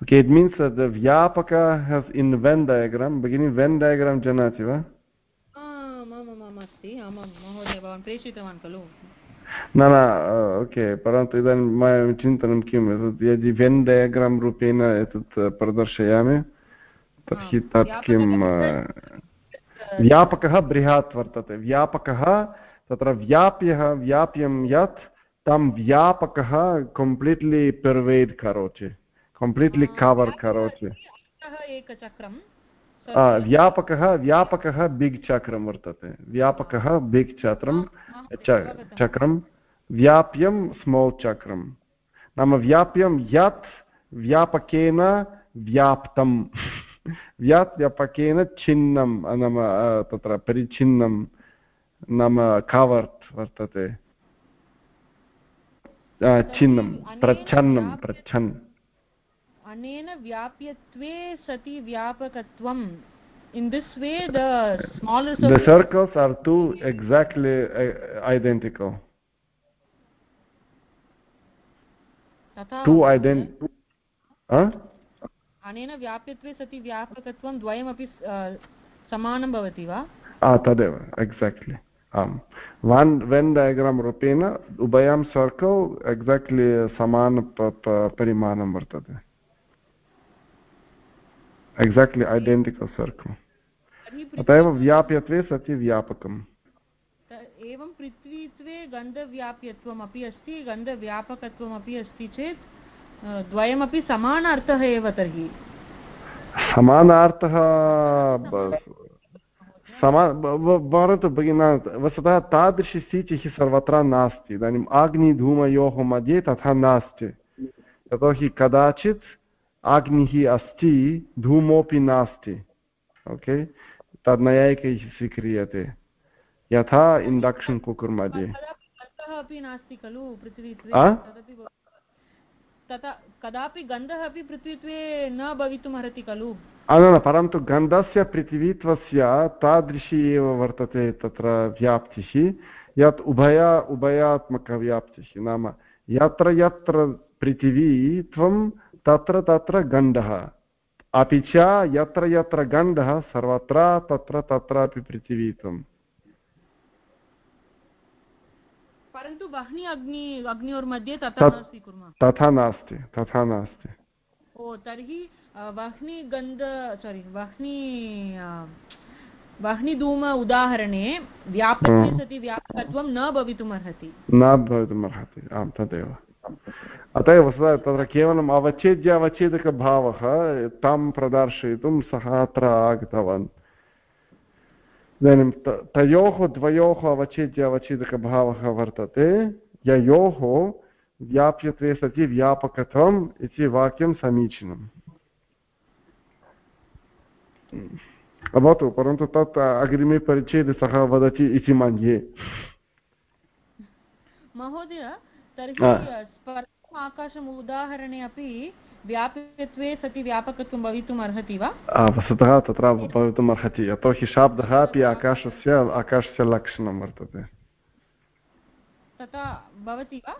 okay it means that the vyapaka has in the venn diagram beginning venn diagram janati va न न okay परन्तु इदानीं मया चिन्तनं किम् एतत् यदि when diagram रूपेण एतत् प्रदर्शयामि तर्हि तत् किं व्यापकः बृहत् वर्तते व्यापकः तत्र व्याप्यः व्याप्यं यत् तं व्यापकः कम्प्लीट्लि पर्वेड् करोति कम्प्लीट्लि कवर् करोति व्यापकः व्यापकः बिग् चक्रं वर्तते। व्यापकः बिग् चक्रं चक्रं व्याप्यं स्माल् चक्रं। नाम व्याप्यं यत् व्यापकेन व्याप्तं। व्याप् व्यापकेन छिन्नं नाम तत्र परिच्छिन्नं नाम कवर्ट् वर्तते। छिन्नं प्रच्छन्नं प्रच्छन्। अनेन व्याप्यत्वे सति व्यापकत्वम्. In this way the circles, the circles are two exactly uh, identical. Two ident अनेन व्याप्यत्वे सति व्यापकत्वं द्वयमपि समानं भवति वा? तदेव एक्साक्ट्लि आम्. वन् वेन् डयाग्राम् रूपेण उभयं सर्कल् एक्साक्ट्लि समान परिमाणं वर्तते. एक्साक्ट्लि ऐडेण्टिकल् सर्कल् अत एव व्याप्यत्वे सति व्यापकम्। एवं पृथ्वीत्वे गन्धव्याप्यत्वमपि अस्ति गन्धव्यापकत्वमपि अस्ति चेत् द्वयमपि समान अर्थः एव तर्हि। समानार्थः समा भवतु भगिना वस्तुतः तादृशी स्थितिः सर्वत्र नास्ति। इदानीम् अग्निधूमयोः मध्ये तथा नास्ति। यतोहि कदाचित् अग्निः अस्ति धूमोऽपि नास्ति ओके तद् नैयायिकैः स्वीक्रियते यथा इण्डक्षन् कुकुर् मध्ये अपि नास्ति खलु पृथ्वीत्वे तथा कदापि गन्धः अपि पृथ्वीत्वे न भवितुम् अर्हति खलु न परन्तु गन्धस्य पृथिवीत्वस्य तादृशी एव वर्तते तत्र व्याप्तिः यत् उभय उभयात्मकव्याप्तिः नाम यत्र यत्र पृथिवीत्वं तत्र तत्र गन्धः। अपि च यत्र यत्र गन्धः सर्वत्र तत्र तत्रापि पृथिवीत्वम् परन्तु वह्नि अग्नि अग्न्योर्मध्ये तथा नास्ति कुर्मः। तथा नास्ति तथा नास्ति। ओ तर्हि वह्निगन्ध सोरि वह्नि वह्निधूम उदाहरणे व्यापके सति व्यापकत्वं न भवितुम् अर्हति न भवितुम् अर्हति आं तदेव। अत एव तत्र केवलम् अवच्छेद्य अवच्छेदकभावः तं प्रदर्शयितुं सः अत्र आगतवान् इदानीं तयोः द्वयोः अवच्छेद्य अवच्छेदकभावः वर्तते ययोः व्याप्यत्वे सति व्यापकत्वम् इति वाक्यं समीचीनम् भवतु परन्तु तत् अग्रिमे परिच्छेदे सः वदति इति मन्ये महोदय तर्हि आकाशम् उदाहरणे अपि व्याप्यत्वे सति व्यापकत्वं भवितुम् अर्हति वा? वस्तुतः तत्र भवितुम् अर्हति। यतोहि शाब्दः अपि आकाशस्य आकाशस्य लक्षणं वर्तते। तथा भवति वा?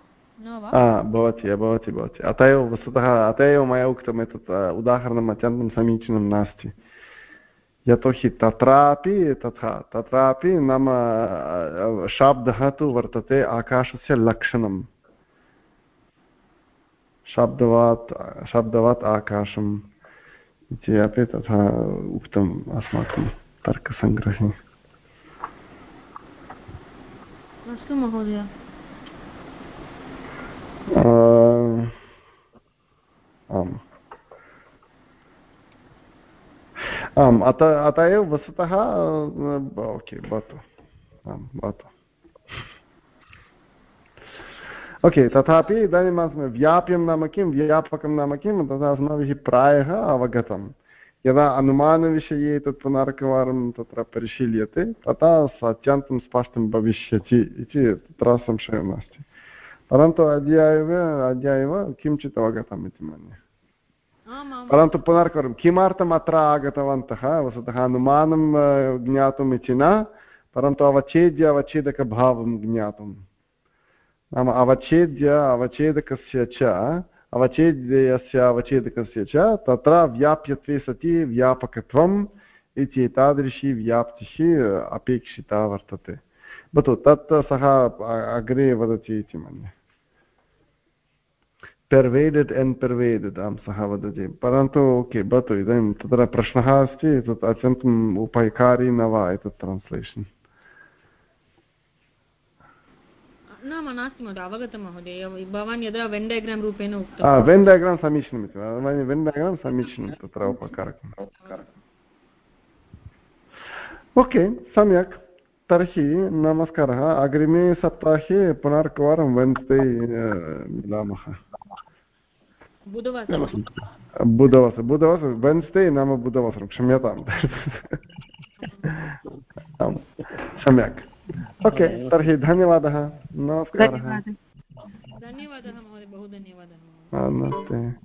भवति भवति भवति। अत एव वस्तुतः अत एव मया उक्तम् एतत् उदाहरणम् अत्यन्तं समीचीनं नास्ति। यतोहि तत्रापि तथा तत्रापि नाम शाब्दः तु वर्तते आकाशस्य लक्षणं शब्दवात् शब्दवत् आकाशम् इति अपि तथा उक्तम् अस्माकं तर्कसङ्ग्रहे। अस्तु महोदय। आम्। आम् अत अत एव वस्तुतः ओके भवतु। आं भवतु। ओके तथापि इदानीम् अस्माभिः व्याप्यं नाम किं व्यापकं नाम किं तथा अस्माभिः प्रायः अवगतं यदा अनुमानविषये तत् पुनरेकवारं तत्र परिशील्यते तथा अत्यन्तं स्पष्टं भविष्यति इति तत्र संशयः नास्ति परन्तु अद्य एव अद्य एव किञ्चित् अवगतम् इति मन्ये परन्तु पुनर्कवारं किमर्थम् अत्र आगतवन्तः वस्तुतः अनुमानं ज्ञातुम् इति न परन्तु अवच्छेद्य अवच्छेदकभावं ज्ञातुम् नाम अवच्छेद्य, अवच्छेदकस्य च, अवच्छेद्यस्य, अवच्छेदकस्य च, तत्र व्याप्यत्वे सति व्यापकत्वम् इति तादृशी व्याप्तिः अपेक्षिता वर्तते। भवतु, तत् सः अग्रे वदति इति मन्ये। पर्वेडेड् एण्ड् पर्वेडेड् आं सः वदति। परन्तु, ओके, भवतु, इदानीं तत्र प्रश्नः अस्ति तत् अत्यन्तम् उपकारी न वा एतत् ट्रान्स्लेशन्? नास्ति महोदय अवगतं महोदय। भवान् यदा वेन् डैग्राम् रूपेण उक्तं वेन् समीचीनं तत्र उपकारकम् ओके सम्यक्। तर्हि नमस्कारः। अग्रिमे सप्ताहे पुनर्कवारं वेन्स्डे मिलामः। बुधवासर। बुधवासर वेन्स्डे नाम बुधवासरं क्षम्यताम् आम् सम्यक्। ओके हाँ, तर्हि धन्यवादः नमस्कारः। धन्यवादः। महोदय बहु धन्यवादः हाँ, नमस्ते।